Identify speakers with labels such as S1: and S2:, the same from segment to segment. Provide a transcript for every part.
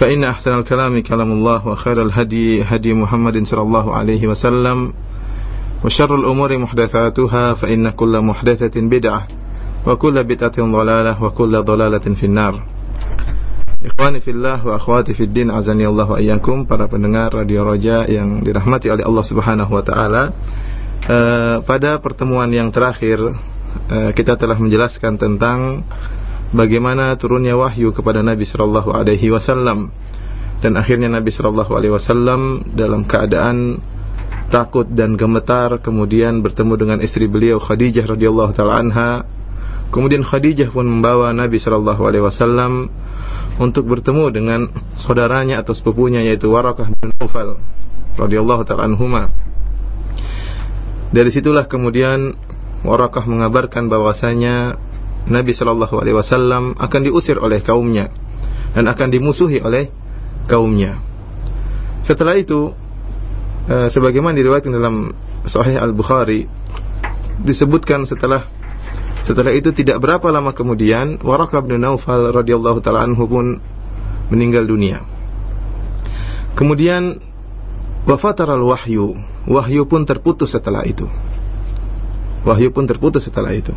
S1: فإن أحسن الكلام كلام الله وخير الهدي هدي محمد صلى الله عليه وسلم وشر الأمور محدثاتها فإن كل محدثة بدعة وكل بدعة ضلالة وكل ضلالة في النار Ikhwani fillah wa akhwati fid din azani Allah wa iyyakum para pendengar Radio Roja yang dirahmati oleh Allah Subhanahu wa taala. Uh, pada pertemuan yang terakhir uh, kita telah menjelaskan tentang bagaimana turunnya wahyu kepada Nabi sallallahu alaihi wasallam dan akhirnya Nabi sallallahu alaihi wasallam dalam keadaan takut dan gemetar kemudian bertemu dengan istri beliau Khadijah radhiyallahu taala anha kemudian Khadijah pun membawa Nabi sallallahu alaihi wasallam untuk bertemu dengan saudaranya atau sepupunya yaitu Warakah bin Naufal radhiyallahu taala anhuma. Dari situlah kemudian Warakah mengabarkan bahwasanya Nabi Shallallahu alaihi wasallam akan diusir oleh kaumnya dan akan dimusuhi oleh kaumnya. Setelah itu eh, sebagaimana diriwayatkan dalam Sahih Al-Bukhari disebutkan setelah setelah itu tidak berapa lama kemudian Warakah bin Naufal radhiyallahu taala anhu pun meninggal dunia. Kemudian wafataral wahyu. Wahyu pun terputus setelah itu. Wahyu pun terputus setelah itu.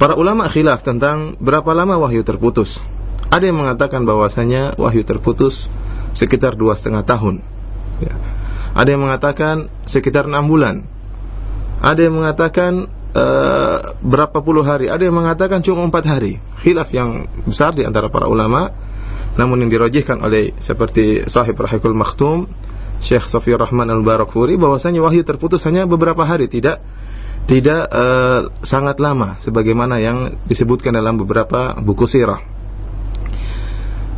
S1: Para ulama khilaf tentang berapa lama wahyu terputus. Ada yang mengatakan bahwasanya wahyu terputus sekitar dua setengah tahun. Ya. Ada yang mengatakan sekitar enam bulan. Ada yang mengatakan uh, berapa puluh hari. Ada yang mengatakan cuma empat hari. Khilaf yang besar di antara para ulama. Namun yang dirojihkan oleh seperti sahib Rahikul Maktum, Syekh Safiyur Rahman Al-Barakfuri, bahwasanya wahyu terputus hanya beberapa hari, tidak tidak uh, sangat lama sebagaimana yang disebutkan dalam beberapa buku sirah.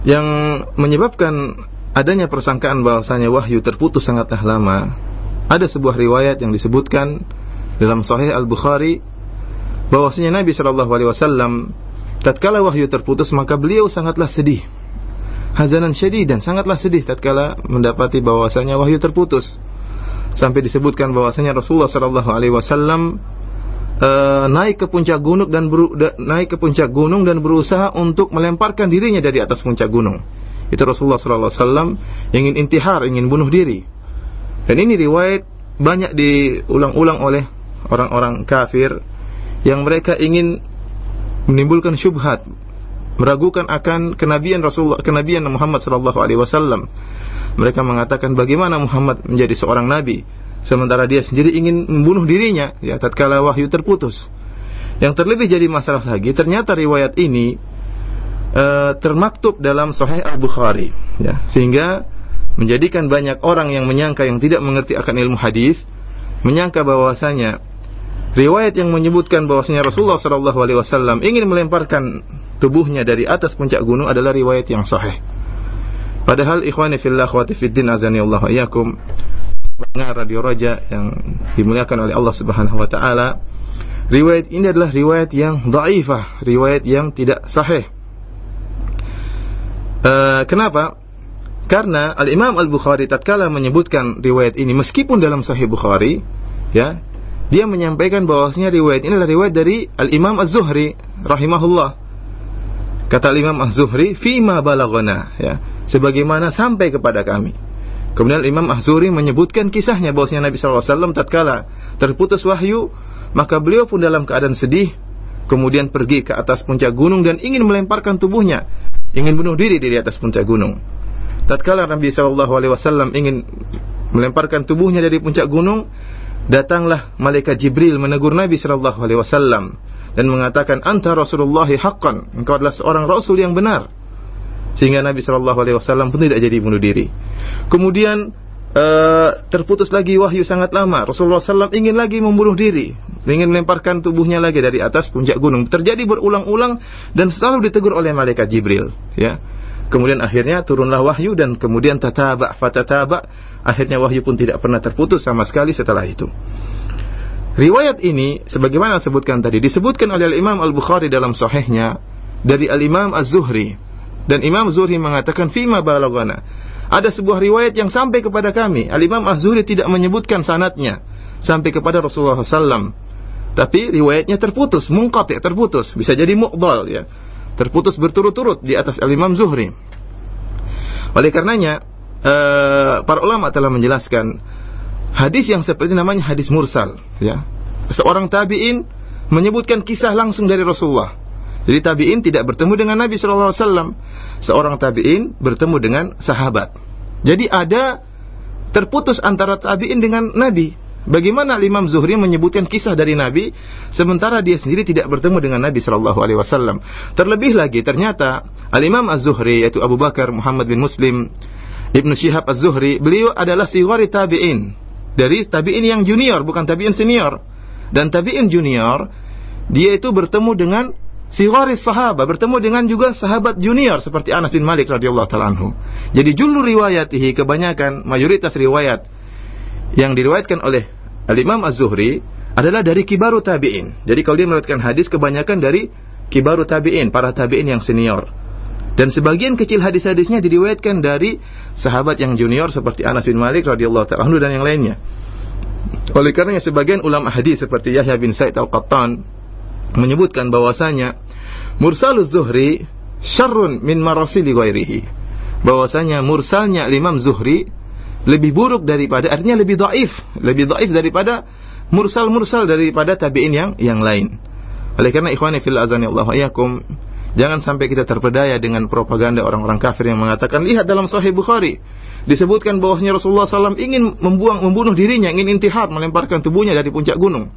S1: Yang menyebabkan adanya persangkaan bahwasanya wahyu terputus sangatlah lama, ada sebuah riwayat yang disebutkan dalam Sahih Al Bukhari bahwasanya Nabi Shallallahu Alaihi Wasallam tatkala wahyu terputus maka beliau sangatlah sedih, hazanan syedid dan sangatlah sedih tatkala mendapati bahwasanya wahyu terputus sampai disebutkan bahwasanya Rasulullah Shallallahu Alaihi Wasallam uh, naik ke puncak gunung dan beru, naik ke puncak gunung dan berusaha untuk melemparkan dirinya dari atas puncak gunung. Itu Rasulullah Shallallahu Alaihi Wasallam ingin intihar, ingin bunuh diri. Dan ini riwayat banyak diulang-ulang oleh orang-orang kafir yang mereka ingin menimbulkan syubhat, meragukan akan kenabian Rasulullah, kenabian Muhammad sallallahu alaihi wasallam. Mereka mengatakan bagaimana Muhammad menjadi seorang nabi sementara dia sendiri ingin membunuh dirinya ya tatkala wahyu terputus. Yang terlebih jadi masalah lagi ternyata riwayat ini uh, termaktub dalam Sahih Al-Bukhari ya sehingga menjadikan banyak orang yang menyangka yang tidak mengerti akan ilmu hadis menyangka bahwasanya riwayat yang menyebutkan bahwasanya Rasulullah Shallallahu Alaihi Wasallam ingin melemparkan tubuhnya dari atas puncak gunung adalah riwayat yang sahih. Padahal ikhwani fillah khawati azani Allah iyakum pendengar radio Raja yang dimuliakan oleh Allah Subhanahu wa taala riwayat ini adalah riwayat yang dhaifah, riwayat yang tidak sahih. Uh, kenapa? Karena Al Imam Al Bukhari tatkala menyebutkan riwayat ini meskipun dalam Sahih Bukhari, ya, dia menyampaikan bahwasanya riwayat ini adalah riwayat dari Al Imam Az-Zuhri rahimahullah. Kata Al Imam Az-Zuhri, "Fima balagona", ya, sebagaimana sampai kepada kami. Kemudian Imam Az-Zuhri menyebutkan kisahnya bahwasanya Nabi SAW tatkala terputus wahyu, maka beliau pun dalam keadaan sedih, kemudian pergi ke atas puncak gunung dan ingin melemparkan tubuhnya, ingin bunuh diri di atas puncak gunung. Tatkala Nabi SAW ingin melemparkan tubuhnya dari puncak gunung, datanglah malaikat Jibril menegur Nabi wasallam dan mengatakan anta Rasulullah haqqan engkau adalah seorang rasul yang benar sehingga Nabi sallallahu alaihi wasallam pun tidak jadi bunuh diri. Kemudian uh, terputus lagi wahyu sangat lama. Rasulullah SAW ingin lagi membunuh diri. Ingin melemparkan tubuhnya lagi dari atas puncak gunung. Terjadi berulang-ulang dan selalu ditegur oleh malaikat Jibril ya. Kemudian akhirnya turunlah wahyu dan kemudian tataba fatataba. Akhirnya wahyu pun tidak pernah terputus sama sekali setelah itu. Riwayat ini sebagaimana disebutkan tadi disebutkan oleh Imam Al-Bukhari dalam sahihnya dari Al-Imam Az-Zuhri dan Imam Zuhri mengatakan fima balagana ada sebuah riwayat yang sampai kepada kami Al-Imam Az-Zuhri tidak menyebutkan sanatnya sampai kepada Rasulullah SAW tapi riwayatnya terputus mungkati terputus bisa jadi mu'dal ya terputus berturut-turut di atas Al-Imam Zuhri. Oleh karenanya, uh, para ulama telah menjelaskan hadis yang seperti namanya hadis mursal, ya. Seorang tabi'in menyebutkan kisah langsung dari Rasulullah. Jadi tabi'in tidak bertemu dengan Nabi wasallam. Seorang tabi'in bertemu dengan sahabat. Jadi ada terputus antara tabi'in dengan Nabi. Bagaimana Imam Zuhri menyebutkan kisah dari Nabi sementara dia sendiri tidak bertemu dengan Nabi Shallallahu Alaihi Wasallam. Terlebih lagi ternyata Al Imam Az Zuhri yaitu Abu Bakar Muhammad bin Muslim Ibnu Syihab Az Zuhri beliau adalah siwari tabiin dari tabiin yang junior bukan tabiin senior dan tabiin junior dia itu bertemu dengan siwari sahabat bertemu dengan juga sahabat junior seperti Anas bin Malik radhiyallahu taala anhu. Jadi julu riwayatihi kebanyakan mayoritas riwayat yang diriwayatkan oleh Al-Imam Az-Zuhri adalah dari kibaru tabi'in. Jadi kalau dia meriwayatkan hadis kebanyakan dari kibaru tabi'in, para tabi'in yang senior. Dan sebagian kecil hadis-hadisnya diriwayatkan dari sahabat yang junior seperti Anas bin Malik radhiyallahu taala dan yang lainnya. Oleh karenanya sebagian ulama hadis seperti Yahya bin Sa'id Al-Qattan menyebutkan bahwasanya mursaluz Zuhri syarrun min marasili ghairihi. Bahwasanya mursalnya Imam Zuhri lebih buruk daripada artinya lebih dhaif, lebih dhaif daripada mursal-mursal daripada tabi'in yang yang lain. Oleh karena ikhwani fil azani Allah jangan sampai kita terpedaya dengan propaganda orang-orang kafir yang mengatakan lihat dalam sahih Bukhari disebutkan bahwasanya Rasulullah SAW ingin membuang membunuh dirinya, ingin intihar, melemparkan tubuhnya dari puncak gunung.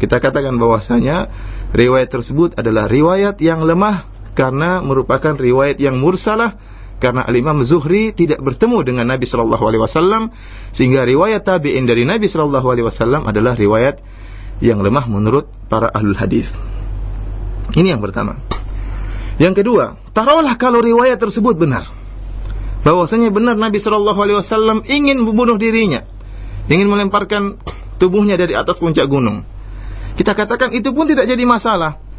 S1: Kita katakan bahwasanya riwayat tersebut adalah riwayat yang lemah karena merupakan riwayat yang mursalah karena Al-Imam Zuhri tidak bertemu dengan Nabi Shallallahu alaihi wasallam sehingga riwayat tabi'in dari Nabi Shallallahu alaihi wasallam adalah riwayat yang lemah menurut para ahlul hadis. Ini yang pertama. Yang kedua, taruhlah kalau riwayat tersebut benar. Bahwasanya benar Nabi Shallallahu alaihi wasallam ingin membunuh dirinya, ingin melemparkan tubuhnya dari atas puncak gunung. Kita katakan itu pun tidak jadi masalah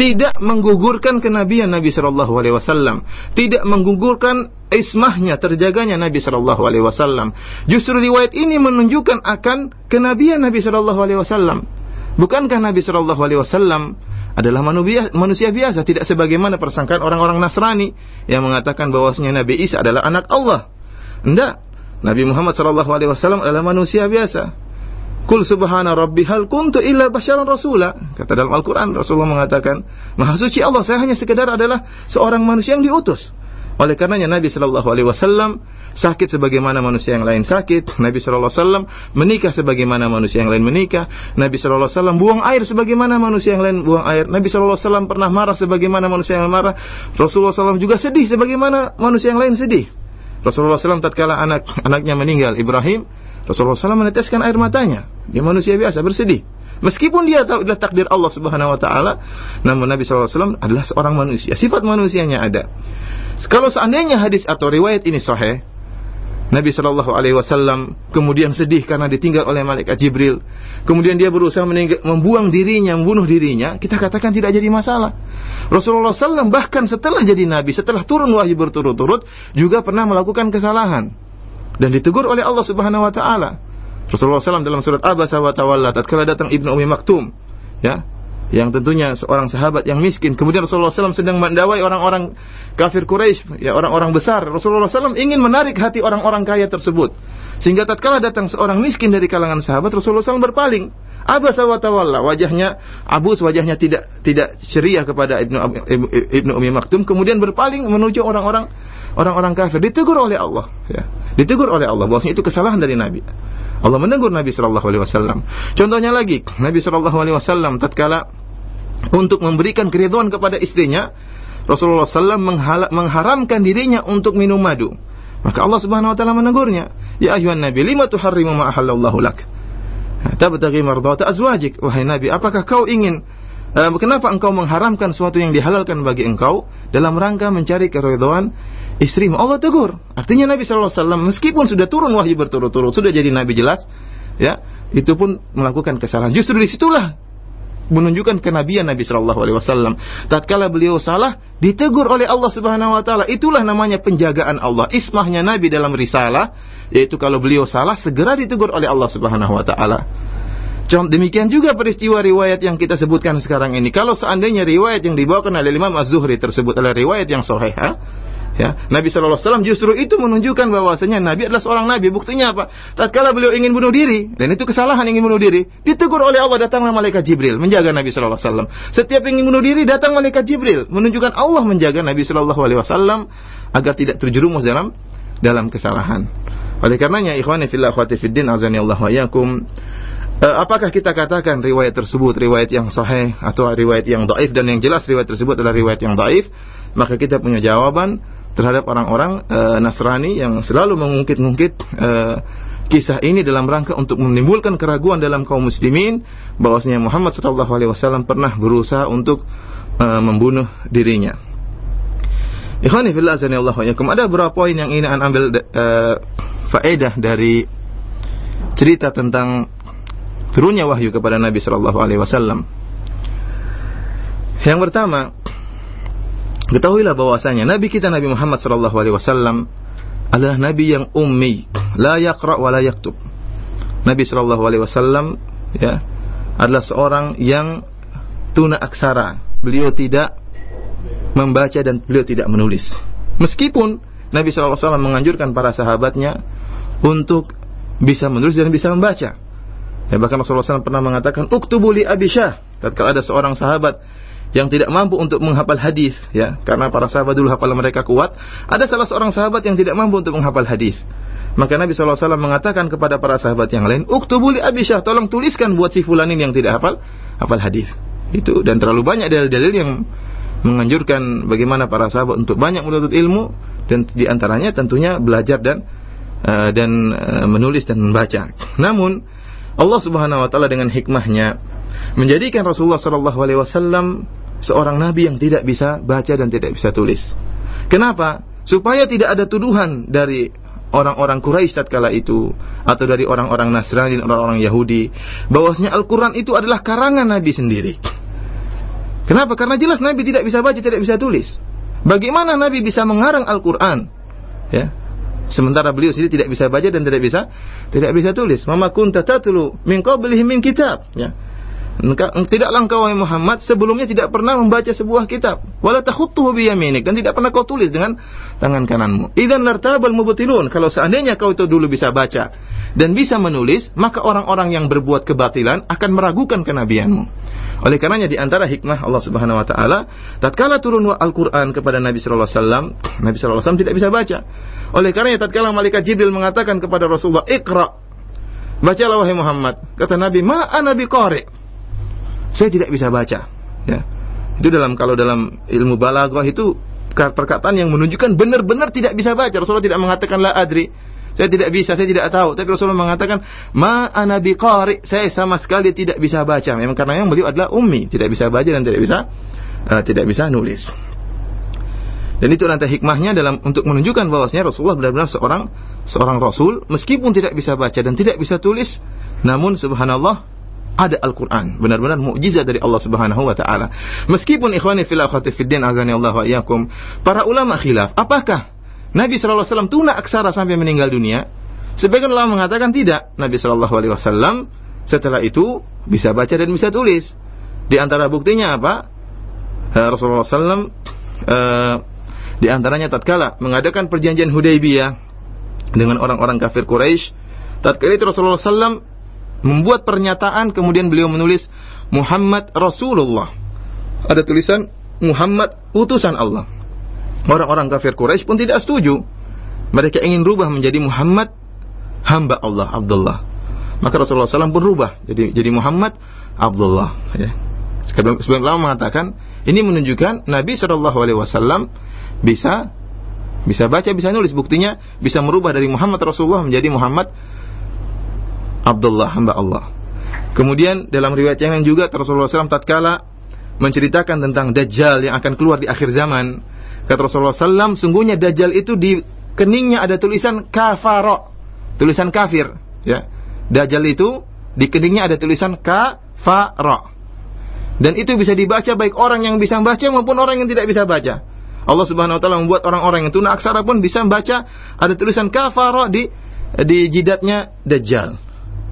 S1: tidak menggugurkan kenabian Nabi Shallallahu Alaihi Wasallam, tidak menggugurkan ismahnya, terjaganya Nabi Shallallahu Alaihi Wasallam. Justru riwayat ini menunjukkan akan kenabian Nabi Shallallahu Alaihi Wasallam. Bukankah Nabi Shallallahu Alaihi Wasallam adalah manusia biasa, tidak sebagaimana persangkaan orang-orang Nasrani yang mengatakan bahwasanya Nabi Isa adalah anak Allah. Tidak. Nabi Muhammad Shallallahu Alaihi Wasallam adalah manusia biasa. Kul subhana rabbi hal kuntu illa basyaran rasula. Kata dalam Al-Quran Rasulullah mengatakan, Maha suci Allah, saya hanya sekedar adalah seorang manusia yang diutus. Oleh karenanya Nabi Shallallahu Alaihi Wasallam sakit sebagaimana manusia yang lain sakit. Nabi Shallallahu Alaihi Wasallam menikah sebagaimana manusia yang lain menikah. Nabi Shallallahu Alaihi Wasallam buang air sebagaimana manusia yang lain buang air. Nabi Shallallahu Alaihi Wasallam pernah marah sebagaimana manusia yang lain marah. Rasulullah SAW juga sedih sebagaimana manusia yang lain sedih. Rasulullah SAW tatkala anak anaknya meninggal Ibrahim Rasulullah SAW meneteskan air matanya. Dia manusia biasa bersedih. Meskipun dia tahu adalah takdir Allah Subhanahu wa taala, namun Nabi SAW adalah seorang manusia. Sifat manusianya ada. Kalau seandainya hadis atau riwayat ini sahih, Nabi Shallallahu Alaihi Wasallam kemudian sedih karena ditinggal oleh malaikat Jibril. Kemudian dia berusaha membuang dirinya, membunuh dirinya. Kita katakan tidak jadi masalah. Rasulullah SAW bahkan setelah jadi Nabi, setelah turun wahyu berturut-turut, juga pernah melakukan kesalahan dan ditegur oleh Allah Subhanahu wa taala. Rasulullah SAW dalam surat Abasa wa Tawalla tatkala datang Ibnu Umi Maktum ya yang tentunya seorang sahabat yang miskin. Kemudian Rasulullah SAW sedang mendawai orang-orang kafir Quraisy, ya orang-orang besar. Rasulullah SAW ingin menarik hati orang-orang kaya tersebut. Sehingga tatkala datang seorang miskin dari kalangan sahabat, Rasulullah SAW berpaling. Abasa wa tawalla, wajahnya abus, wajahnya tidak tidak ceria kepada Ibnu Ibnu Umi Maktum, kemudian berpaling menuju orang-orang orang-orang kafir. Ditegur oleh Allah, ya. Ditegur oleh Allah bahwasanya itu kesalahan dari Nabi. Allah menegur Nabi Shallallahu Alaihi Wasallam. Contohnya lagi, Nabi Shallallahu Alaihi Wasallam tatkala untuk memberikan keriduan kepada istrinya, Rasulullah SAW mengharamkan dirinya untuk minum madu. Maka Allah Subhanahu Wa Taala menegurnya, Ya ayuhan Nabi, lima tuharrimu ma ahallallahu lak. Tabtaghi mardata azwajik. Wahai Nabi, apakah kau ingin uh, kenapa engkau mengharamkan sesuatu yang dihalalkan bagi engkau dalam rangka mencari keridhaan istrimu. Allah tegur. Artinya Nabi SAW meskipun sudah turun wahyu berturut-turut, sudah jadi Nabi jelas, ya, itu pun melakukan kesalahan. Justru di situlah menunjukkan kenabian Nabi Shallallahu Alaihi Wasallam. Tatkala beliau salah, ditegur oleh Allah Subhanahu Wa Taala. Itulah namanya penjagaan Allah. Ismahnya Nabi dalam risalah, yaitu kalau beliau salah segera ditegur oleh Allah Subhanahu Wa Taala. Demikian juga peristiwa riwayat yang kita sebutkan sekarang ini. Kalau seandainya riwayat yang dibawakan oleh Imam Az-Zuhri tersebut adalah riwayat yang sahih, Ya, Nabi Shallallahu Alaihi Wasallam justru itu menunjukkan bahwasanya Nabi adalah seorang Nabi. Buktinya apa? Tatkala beliau ingin bunuh diri dan itu kesalahan ingin bunuh diri, ditegur oleh Allah datanglah malaikat Jibril menjaga Nabi Shallallahu Alaihi Wasallam. Setiap ingin bunuh diri datang malaikat Jibril menunjukkan Allah menjaga Nabi Shallallahu Alaihi Wasallam agar tidak terjerumus dalam dalam kesalahan. Oleh karenanya ikhwani fillah akhwati fiddin azani Allah wa yakum Uh, apakah kita katakan riwayat tersebut riwayat yang sahih atau riwayat yang dhaif dan yang jelas riwayat tersebut adalah riwayat yang dhaif? Maka kita punya jawaban terhadap orang-orang uh, Nasrani yang selalu mengungkit-ungkit uh, kisah ini dalam rangka untuk menimbulkan keraguan dalam kaum muslimin bahwasanya Muhammad sallallahu alaihi wasallam pernah berusaha untuk uh, membunuh dirinya. Ikhwani fillah Allah Ada beberapa poin yang ini akan ambil uh, faedah dari cerita tentang turunnya wahyu kepada Nabi sallallahu alaihi wasallam. Yang pertama, Ketahuilah bahwasanya Nabi kita Nabi Muhammad sallallahu alaihi wasallam adalah nabi yang ummi, la yaqra wa la yaktub. Nabi sallallahu alaihi wasallam ya adalah seorang yang tuna aksara. Beliau tidak membaca dan beliau tidak menulis. Meskipun Nabi wasallam menganjurkan para sahabatnya untuk bisa menulis dan bisa membaca. Ya, bahkan Rasulullah SAW pernah mengatakan, "Uktubu li Abi Syah." Tatkala ada seorang sahabat yang tidak mampu untuk menghafal hadis ya karena para sahabat dulu hafalan mereka kuat ada salah seorang sahabat yang tidak mampu untuk menghafal hadis maka Nabi SAW mengatakan kepada para sahabat yang lain uktubu li Abi Syah tolong tuliskan buat si fulanin yang tidak hafal hafal hadis itu dan terlalu banyak dalil-dalil yang menganjurkan bagaimana para sahabat untuk banyak menuntut ilmu dan di antaranya tentunya belajar dan uh, dan uh, menulis dan membaca namun Allah Subhanahu wa taala dengan hikmahnya menjadikan Rasulullah sallallahu alaihi wasallam seorang nabi yang tidak bisa baca dan tidak bisa tulis. Kenapa? Supaya tidak ada tuduhan dari orang-orang Quraisy tatkala itu atau dari orang-orang Nasrani dan orang-orang Yahudi bahwasanya Al-Qur'an itu adalah karangan nabi sendiri. Kenapa? Karena jelas nabi tidak bisa baca, tidak bisa tulis. Bagaimana nabi bisa mengarang Al-Qur'an? Ya. Sementara beliau sendiri tidak bisa baca dan tidak bisa tidak bisa tulis. Mama kunta tatlu min qablihi min kitab, ya tidaklah engkau wahai Muhammad sebelumnya tidak pernah membaca sebuah kitab. Wala takhuttuhu biyaminik dan tidak pernah kau tulis dengan tangan kananmu. Idzan lartabal mubtilun. Kalau seandainya kau itu dulu bisa baca dan bisa menulis maka orang-orang yang berbuat kebatilan akan meragukan kenabianmu. Oleh karenanya di antara hikmah Allah Subhanahu wa taala tatkala turun Al-Qur'an kepada Nabi sallallahu alaihi wasallam Nabi sallallahu alaihi wasallam tidak bisa baca. Oleh karenanya tatkala malaikat Jibril mengatakan kepada Rasulullah Iqra. Bacalah wahai Muhammad. Kata Nabi ma ana biqari saya tidak bisa baca. Ya. Itu dalam kalau dalam ilmu balaghah itu perkataan yang menunjukkan benar-benar tidak bisa baca. Rasulullah tidak mengatakan la adri. Saya tidak bisa, saya tidak tahu. Tapi Rasulullah mengatakan ma ana biqari. Saya sama sekali tidak bisa baca. Memang karena yang beliau adalah ummi, tidak bisa baca dan tidak bisa uh, tidak bisa nulis. Dan itu nanti hikmahnya dalam untuk menunjukkan bahwasanya Rasulullah benar-benar seorang seorang rasul meskipun tidak bisa baca dan tidak bisa tulis, namun subhanallah ada Al-Quran. Benar-benar mukjizat dari Allah Subhanahu wa taala. Meskipun ikhwani fil akhwati fiddin azani Allah wa iyyakum, para ulama khilaf, apakah Nabi sallallahu alaihi wasallam tuna aksara sampai meninggal dunia? Sebagian ulama mengatakan tidak. Nabi sallallahu alaihi wasallam setelah itu bisa baca dan bisa tulis. Di antara buktinya apa? Eh, Rasulullah SAW uh, di antaranya tatkala mengadakan perjanjian Hudaybiyah dengan orang-orang kafir Quraisy, tatkala itu Rasulullah SAW membuat pernyataan kemudian beliau menulis Muhammad Rasulullah. Ada tulisan Muhammad utusan Allah. Orang-orang kafir Quraisy pun tidak setuju. Mereka ingin rubah menjadi Muhammad hamba Allah Abdullah. Maka Rasulullah SAW pun rubah jadi jadi Muhammad Abdullah. Ya. Sebelum, sebelum lama mengatakan ini menunjukkan Nabi Shallallahu Alaihi Wasallam bisa bisa baca bisa nulis buktinya bisa merubah dari Muhammad Rasulullah menjadi Muhammad Abdullah hamba Allah. Kemudian dalam riwayat yang lain juga Rasulullah SAW tatkala menceritakan tentang Dajjal yang akan keluar di akhir zaman. Kata Rasulullah SAW, sungguhnya Dajjal itu di keningnya ada tulisan kafaro, tulisan kafir. Ya, Dajjal itu di keningnya ada tulisan kafaro. Dan itu bisa dibaca baik orang yang bisa membaca maupun orang yang tidak bisa baca. Allah Subhanahu wa taala membuat orang-orang yang tuna aksara pun bisa membaca ada tulisan kafaro di di jidatnya Dajjal.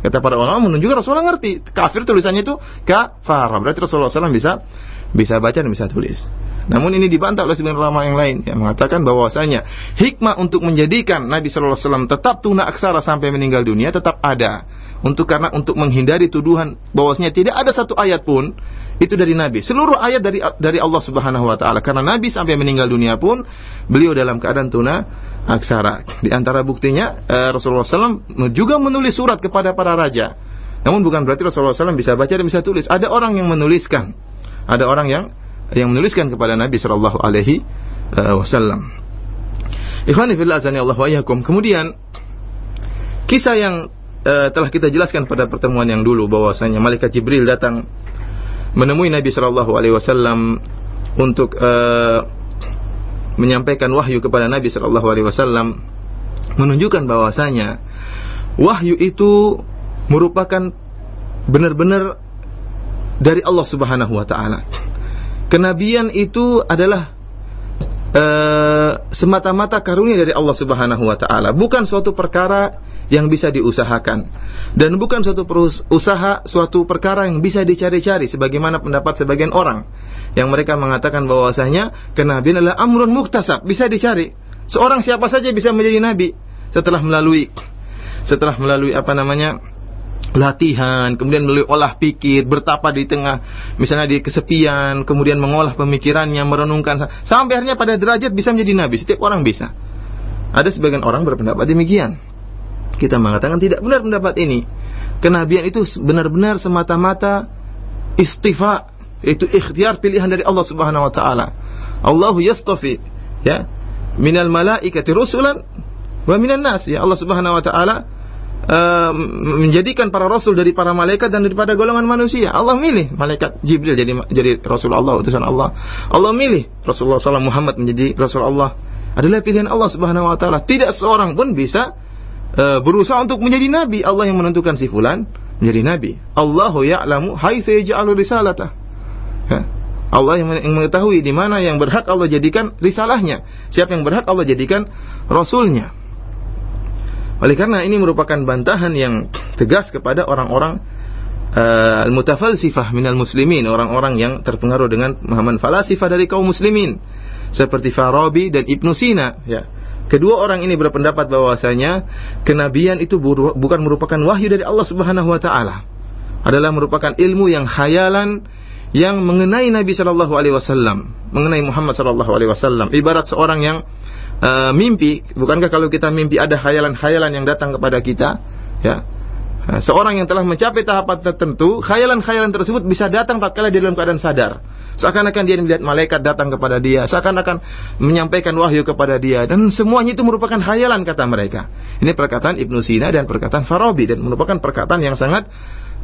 S1: Kata para ulama menunjukkan Rasulullah ngerti. Kafir tulisannya itu kafara. Berarti Rasulullah SAW bisa bisa baca dan bisa tulis. Namun ini dibantah oleh sebagian ulama yang lain yang mengatakan bahwasanya hikmah untuk menjadikan Nabi Wasallam tetap tuna aksara sampai meninggal dunia tetap ada. Untuk karena untuk menghindari tuduhan bahwasanya tidak ada satu ayat pun itu dari Nabi. Seluruh ayat dari dari Allah Subhanahu wa taala. Karena Nabi sampai meninggal dunia pun beliau dalam keadaan tuna aksara. Di antara buktinya eh, Rasulullah SAW juga menulis surat kepada para raja. Namun bukan berarti Rasulullah SAW bisa baca dan bisa tulis. Ada orang yang menuliskan. Ada orang yang yang menuliskan kepada Nabi Shallallahu Alaihi eh, Wasallam. Ikhwani fillah Allah wa Kemudian kisah yang uh, telah kita jelaskan pada pertemuan yang dulu bahwasanya malaikat Jibril datang menemui Nabi Shallallahu Alaihi Wasallam untuk uh, menyampaikan wahyu kepada Nabi Shallallahu Alaihi Wasallam menunjukkan bahwasanya wahyu itu merupakan benar-benar dari Allah Subhanahu Wa Taala. Kenabian itu adalah uh, semata-mata karunia dari Allah Subhanahu Wa Taala, bukan suatu perkara yang bisa diusahakan dan bukan suatu usaha suatu perkara yang bisa dicari-cari sebagaimana pendapat sebagian orang yang mereka mengatakan bahwasanya kenabian adalah amrun muktasab bisa dicari seorang siapa saja bisa menjadi nabi setelah melalui setelah melalui apa namanya latihan, kemudian melalui olah pikir, bertapa di tengah, misalnya di kesepian, kemudian mengolah pemikirannya, merenungkan, sampai akhirnya pada derajat bisa menjadi nabi. Setiap orang bisa. Ada sebagian orang berpendapat demikian. Kita mengatakan tidak benar pendapat ini. Kenabian itu benar-benar semata-mata istifa, itu ikhtiar pilihan dari Allah Subhanahu wa taala. Allahu yastafi ya minal malaikati rusulan wa minan nas ya Allah Subhanahu wa taala uh, menjadikan para rasul dari para malaikat dan daripada golongan manusia. Allah milih malaikat Jibril jadi jadi rasul Allah utusan Allah. Allah milih Rasulullah SAW Muhammad menjadi rasul Allah. Adalah pilihan Allah Subhanahu wa taala. Tidak seorang pun bisa e, berusaha untuk menjadi nabi. Allah yang menentukan si fulan menjadi nabi. Allahu ya'lamu haitsu yaj'alu risalata. Ya. Allah yang mengetahui di mana yang berhak Allah jadikan risalahnya. Siapa yang berhak Allah jadikan rasulnya. Oleh karena ini merupakan bantahan yang tegas kepada orang-orang uh, al-mutafalsifah minal muslimin, orang-orang yang terpengaruh dengan pemahaman falasifah dari kaum muslimin seperti Farabi dan Ibnu Sina, ya. Kedua orang ini berpendapat bahwasanya kenabian itu bukan merupakan wahyu dari Allah Subhanahu wa taala. Adalah merupakan ilmu yang khayalan yang mengenai Nabi Shallallahu alaihi wasallam, mengenai Muhammad Shallallahu alaihi wasallam. Ibarat seorang yang uh, mimpi, bukankah kalau kita mimpi ada khayalan-khayalan yang datang kepada kita, ya. Nah, seorang yang telah mencapai tahapan tertentu, khayalan-khayalan tersebut bisa datang tatkala dia dalam keadaan sadar. Seakan-akan dia melihat malaikat datang kepada dia, seakan-akan menyampaikan wahyu kepada dia dan semuanya itu merupakan khayalan kata mereka. Ini perkataan Ibnu Sina dan perkataan Farabi dan merupakan perkataan yang sangat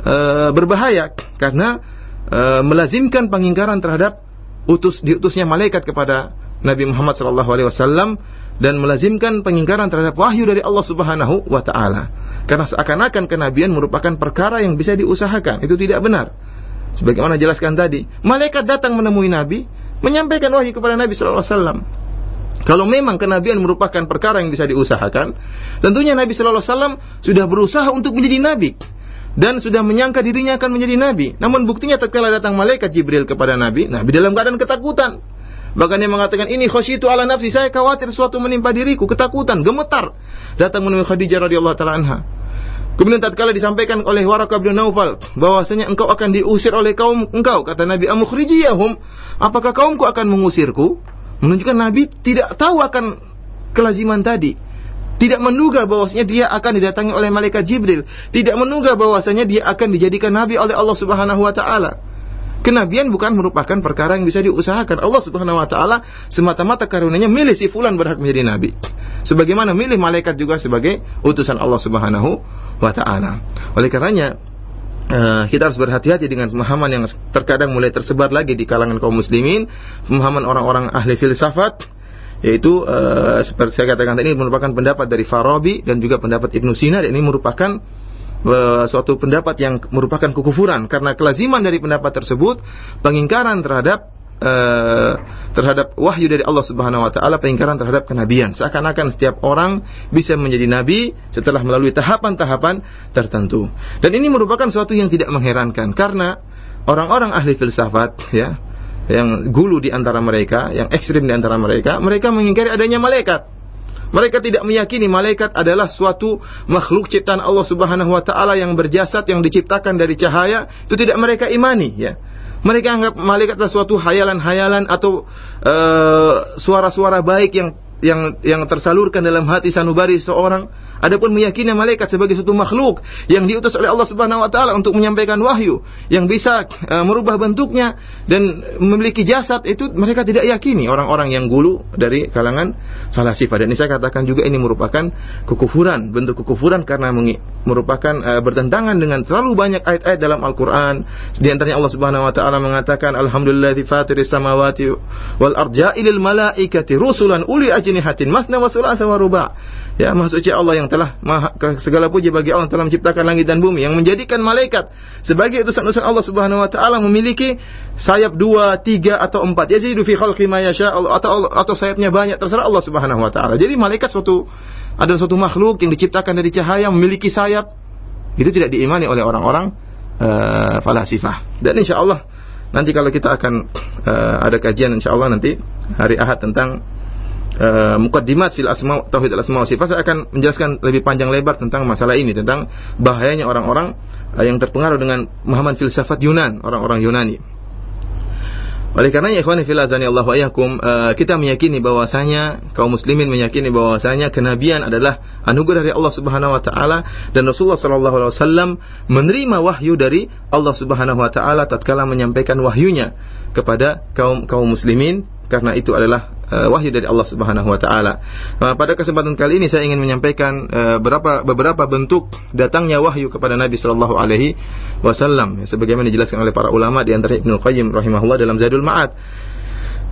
S1: uh, berbahaya karena uh, melazimkan pengingkaran terhadap utus diutusnya malaikat kepada Nabi Muhammad SAW dan melazimkan pengingkaran terhadap wahyu dari Allah Subhanahu wa taala. Karena seakan-akan kenabian merupakan perkara yang bisa diusahakan. Itu tidak benar. Sebagaimana jelaskan tadi, malaikat datang menemui Nabi, menyampaikan wahyu kepada Nabi wasallam. Kalau memang kenabian merupakan perkara yang bisa diusahakan, tentunya Nabi wasallam sudah berusaha untuk menjadi nabi dan sudah menyangka dirinya akan menjadi nabi. Namun buktinya tatkala datang malaikat Jibril kepada Nabi, Nabi dalam keadaan ketakutan. Bahkan dia mengatakan ini khasyitu ala nafsi, saya khawatir sesuatu menimpa diriku, ketakutan, gemetar. Datang menemui Khadijah radhiyallahu taala anha. Kemudian tatkala disampaikan oleh Warakah bin Naufal bahwasanya engkau akan diusir oleh kaum engkau kata Nabi amukhrijiyahum apakah kaumku akan mengusirku? Menunjukkan Nabi tidak tahu akan kelaziman tadi. Tidak menduga bahwasanya dia akan didatangi oleh malaikat Jibril. Tidak menduga bahwasanya dia akan dijadikan nabi oleh Allah Subhanahu wa taala Kenabian bukan merupakan perkara yang bisa diusahakan. Allah Subhanahu wa taala semata-mata karunia milih si fulan berhak menjadi nabi. Sebagaimana milih malaikat juga sebagai utusan Allah Subhanahu wa taala. Oleh karenanya Uh, kita harus berhati-hati dengan pemahaman yang terkadang mulai tersebar lagi di kalangan kaum muslimin, pemahaman orang-orang ahli filsafat yaitu uh, seperti saya katakan tadi merupakan pendapat dari Farabi dan juga pendapat Ibnu Sina ini merupakan suatu pendapat yang merupakan kekufuran. Karena kelaziman dari pendapat tersebut pengingkaran terhadap uh, terhadap wahyu dari Allah Subhanahu wa taala pengingkaran terhadap kenabian. Seakan-akan setiap orang bisa menjadi nabi setelah melalui tahapan-tahapan tertentu. Dan ini merupakan suatu yang tidak mengherankan. Karena orang-orang ahli filsafat ya yang gulu di antara mereka, yang ekstrim di antara mereka, mereka mengingkari adanya malaikat. Mereka tidak meyakini malaikat adalah suatu makhluk ciptaan Allah Subhanahu wa taala yang berjasad yang diciptakan dari cahaya, itu tidak mereka imani ya. Mereka anggap malaikat adalah suatu hayalan-hayalan atau eh, suara-suara uh, baik yang yang yang tersalurkan dalam hati sanubari seorang Adapun meyakini malaikat sebagai suatu makhluk yang diutus oleh Allah Subhanahu wa taala untuk menyampaikan wahyu yang bisa uh, merubah bentuknya dan memiliki jasad itu mereka tidak yakini orang-orang yang gulu dari kalangan falasifah dan ini saya katakan juga ini merupakan kekufuran, bentuk kekufuran karena merupakan uh, bertentangan dengan terlalu banyak ayat-ayat dalam Al-Qur'an. Di antaranya Allah Subhanahu wa taala mengatakan alhamdulillahi fatiris samawati wal arja'ilil malaikati rusulan uli ajnihatin masna wa ruba'. Ya, maha suci Allah yang telah maha, segala puji bagi Allah yang telah menciptakan langit dan bumi yang menjadikan malaikat sebagai utusan-utusan Allah Subhanahu wa taala memiliki sayap dua, tiga atau empat. Ya jadi fi khalqi ma yasha atau atau sayapnya banyak terserah Allah Subhanahu wa taala. Jadi malaikat suatu ada suatu makhluk yang diciptakan dari cahaya memiliki sayap. Itu tidak diimani oleh orang-orang uh, falasifah. Dan insya Allah nanti kalau kita akan uh, ada kajian insya Allah nanti hari Ahad tentang uh, mukaddimat fil asma tauhid al asma wa sifat saya akan menjelaskan lebih panjang lebar tentang masalah ini tentang bahayanya orang-orang uh, yang terpengaruh dengan pemahaman filsafat Yunan, orang-orang Yunani. Oleh karena ikhwani fil azani Allah wa uh, kita meyakini bahwasanya kaum muslimin meyakini bahwasanya kenabian adalah anugerah dari Allah Subhanahu wa taala dan Rasulullah sallallahu alaihi wasallam menerima wahyu dari Allah Subhanahu wa taala tatkala menyampaikan wahyunya kepada kaum kaum muslimin karena itu adalah uh, wahyu dari Allah Subhanahu wa taala. Uh, pada kesempatan kali ini saya ingin menyampaikan uh, beberapa beberapa bentuk datangnya wahyu kepada Nabi sallallahu alaihi wasallam sebagaimana dijelaskan oleh para ulama di antara Ibnu Qayyim rahimahullah dalam Zadul Ma'ad.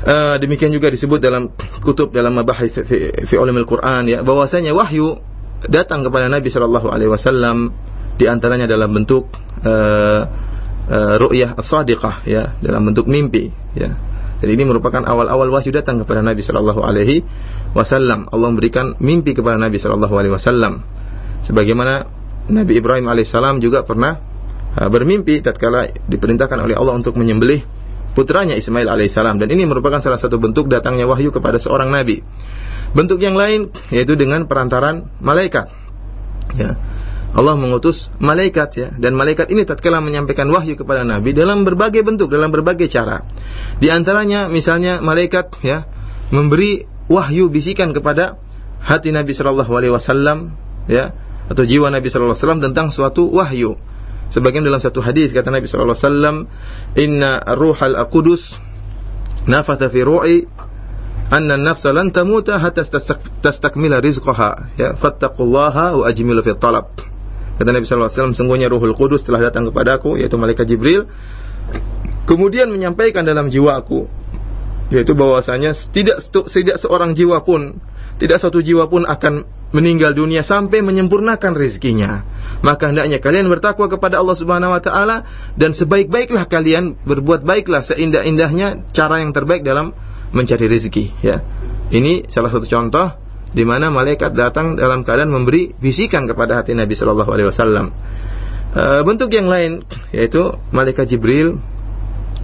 S1: Uh, demikian juga disebut dalam kutub dalam mabahis fi, fi Quran ya bahwasanya wahyu datang kepada Nabi sallallahu alaihi wasallam di antaranya dalam bentuk uh, uh, ru'yah as-sadiqah ya dalam bentuk mimpi ya dan ini merupakan awal-awal wahyu datang kepada Nabi Shallallahu Alaihi Wasallam. Allah memberikan mimpi kepada Nabi Shallallahu Alaihi Wasallam. Sebagaimana Nabi Ibrahim alaihissalam juga pernah uh, bermimpi tatkala diperintahkan oleh Allah untuk menyembelih putranya Ismail alaihissalam. Dan ini merupakan salah satu bentuk datangnya wahyu kepada seorang nabi. Bentuk yang lain yaitu dengan perantaran malaikat. Ya. Allah mengutus malaikat ya dan malaikat ini tatkala menyampaikan wahyu kepada nabi dalam berbagai bentuk dalam berbagai cara. Di antaranya misalnya malaikat ya memberi wahyu bisikan kepada hati Nabi sallallahu alaihi wasallam ya atau jiwa Nabi sallallahu alaihi wasallam tentang suatu wahyu. Sebagian dalam satu hadis kata Nabi sallallahu alaihi wasallam, "Inna ruhal aqudus nafatha fi ru'i anna an-nafsa lan tamuta hatta tastakmila rizqaha." Ya, fattaqullaha wa ajmilu fi talab. Kata Nabi SAW, sungguhnya Ruhul Kudus telah datang kepadaku, yaitu Malaikat Jibril. Kemudian menyampaikan dalam jiwaku, yaitu bahwasanya tidak tidak seorang jiwa pun, tidak satu jiwa pun akan meninggal dunia sampai menyempurnakan rezekinya. Maka hendaknya kalian bertakwa kepada Allah Subhanahu wa taala dan sebaik-baiklah kalian berbuat baiklah seindah-indahnya cara yang terbaik dalam mencari rezeki ya. Ini salah satu contoh di mana malaikat datang dalam keadaan memberi bisikan kepada hati Nabi Shallallahu Alaihi Wasallam. E, bentuk yang lain yaitu malaikat Jibril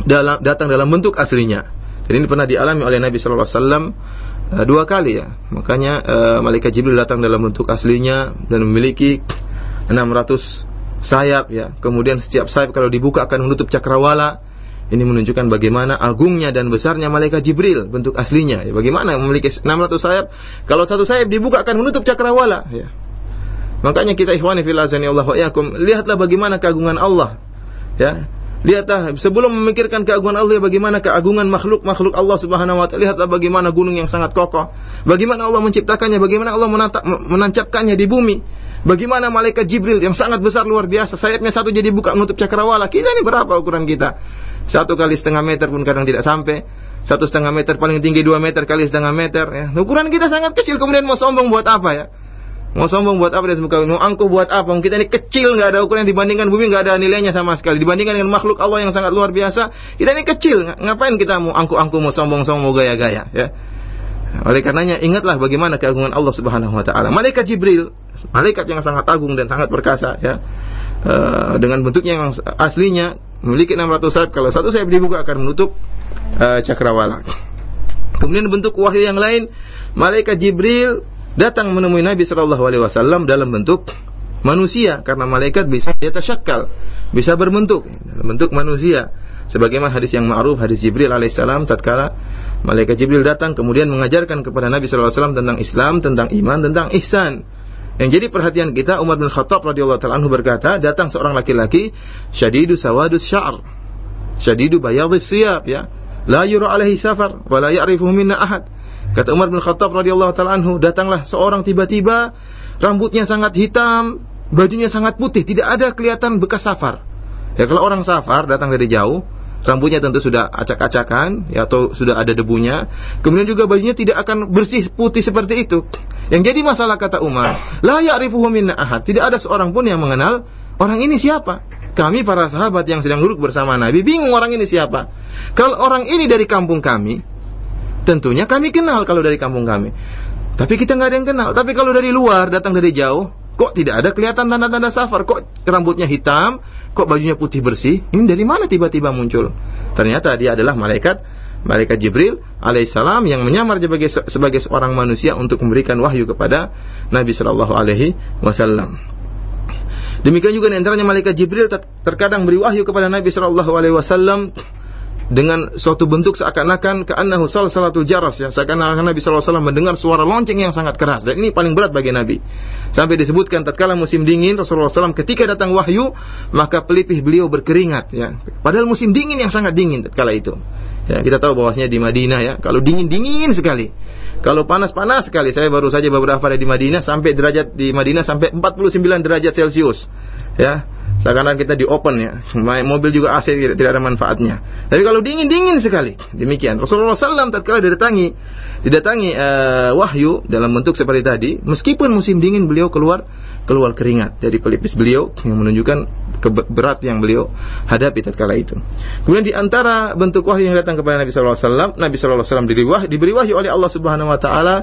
S1: dalam, datang dalam bentuk aslinya. Dan ini pernah dialami oleh Nabi Shallallahu Alaihi Wasallam e, dua kali ya. Makanya e, malaikat Jibril datang dalam bentuk aslinya dan memiliki 600 sayap ya. Kemudian setiap sayap kalau dibuka akan menutup cakrawala ini menunjukkan bagaimana agungnya dan besarnya malaikat Jibril bentuk aslinya. Ya, bagaimana memiliki 600 sayap? Kalau satu sayap dibuka akan menutup cakrawala. Ya. Makanya kita ikhwani fil azani Allah yakum, lihatlah bagaimana keagungan Allah. Ya. Lihatlah sebelum memikirkan keagungan Allah bagaimana keagungan makhluk-makhluk Allah Subhanahu wa taala. Lihatlah bagaimana gunung yang sangat kokoh. Bagaimana Allah menciptakannya, bagaimana Allah menatap, menancapkannya di bumi. Bagaimana malaikat Jibril yang sangat besar luar biasa, sayapnya satu jadi buka menutup cakrawala. Kita ini berapa ukuran kita? Satu kali setengah meter pun kadang tidak sampai. satu setengah meter paling tinggi dua meter kali setengah meter ya. Ukuran kita sangat kecil kemudian mau sombong buat apa ya? Mau sombong buat apa muka Mau angkuh buat apa? Kita ini kecil nggak ada ukuran dibandingkan bumi nggak ada nilainya sama sekali. Dibandingkan dengan makhluk Allah yang sangat luar biasa, kita ini kecil. Ngapain kita mau angkuh-angkuh, mau sombong-sombong, mau gaya-gaya ya? Oleh karenanya ingatlah bagaimana keagungan Allah Subhanahu wa taala. Malaikat Jibril, malaikat yang sangat agung dan sangat perkasa ya. Uh, dengan bentuknya yang aslinya memiliki 600 sayap. Kalau satu sayap dibuka akan menutup uh, cakrawala. Kemudian bentuk wahyu yang lain, malaikat Jibril datang menemui Nabi Shallallahu Alaihi Wasallam dalam bentuk manusia karena malaikat bisa tersyakal, bisa berbentuk dalam bentuk manusia. Sebagaimana hadis yang ma'ruf hadis Jibril alaihissalam tatkala malaikat Jibril datang kemudian mengajarkan kepada Nabi Shallallahu Alaihi Wasallam tentang Islam, tentang iman, tentang ihsan. Yang jadi perhatian kita Umar bin Khattab radhiyallahu taala anhu berkata, datang seorang laki-laki syadidu sawadus sya'r. Syadidu bayadhis siyab ya. La yura alaihi safar wa la ya'rifuhu minna ahad. Kata Umar bin Khattab radhiyallahu taala anhu, datanglah seorang tiba-tiba rambutnya sangat hitam, bajunya sangat putih, tidak ada kelihatan bekas safar. Ya kalau orang safar datang dari jauh, rambutnya tentu sudah acak-acakan ya atau sudah ada debunya. Kemudian juga bajunya tidak akan bersih putih seperti itu. Yang jadi masalah kata Umar, la ya'rifuhu minna ahad. Tidak ada seorang pun yang mengenal orang ini siapa. Kami para sahabat yang sedang duduk bersama Nabi bingung orang ini siapa. Kalau orang ini dari kampung kami, tentunya kami kenal kalau dari kampung kami. Tapi kita nggak ada yang kenal. Tapi kalau dari luar datang dari jauh, kok tidak ada kelihatan tanda-tanda safar? Kok rambutnya hitam? Kok bajunya putih bersih? Ini dari mana tiba-tiba muncul? Ternyata dia adalah malaikat malaikat Jibril alaihissalam yang menyamar sebagai sebagai seorang manusia untuk memberikan wahyu kepada Nabi Shallallahu alaihi wasallam. Demikian juga antaranya malaikat Jibril terkadang beri wahyu kepada Nabi Shallallahu alaihi wasallam dengan suatu bentuk seakan-akan keanahu salatul jaras ya. Seakan-akan Nabi SAW mendengar suara lonceng yang sangat keras. Dan ini paling berat bagi Nabi. Sampai disebutkan tatkala musim dingin Rasulullah SAW ketika datang wahyu maka pelipih beliau berkeringat ya. Padahal musim dingin yang sangat dingin tatkala itu ya kita tahu bahwasanya di Madinah ya kalau dingin dingin sekali kalau panas-panas sekali saya baru saja beberapa hari di Madinah sampai derajat di Madinah sampai 49 derajat Celcius ya Seakan-akan kita di open ya. Mobil juga AC tidak, tidak ada manfaatnya. Tapi kalau dingin dingin sekali. Demikian. Rasulullah SAW tatkala didatangi didatangi uh, wahyu dalam bentuk seperti tadi, meskipun musim dingin beliau keluar keluar keringat dari pelipis beliau yang menunjukkan berat yang beliau hadapi tatkala itu. Kemudian di antara bentuk wahyu yang datang kepada Nabi sallallahu alaihi wasallam, Nabi sallallahu alaihi wasallam diberi wahyu, diberi wahyu oleh Allah Subhanahu wa taala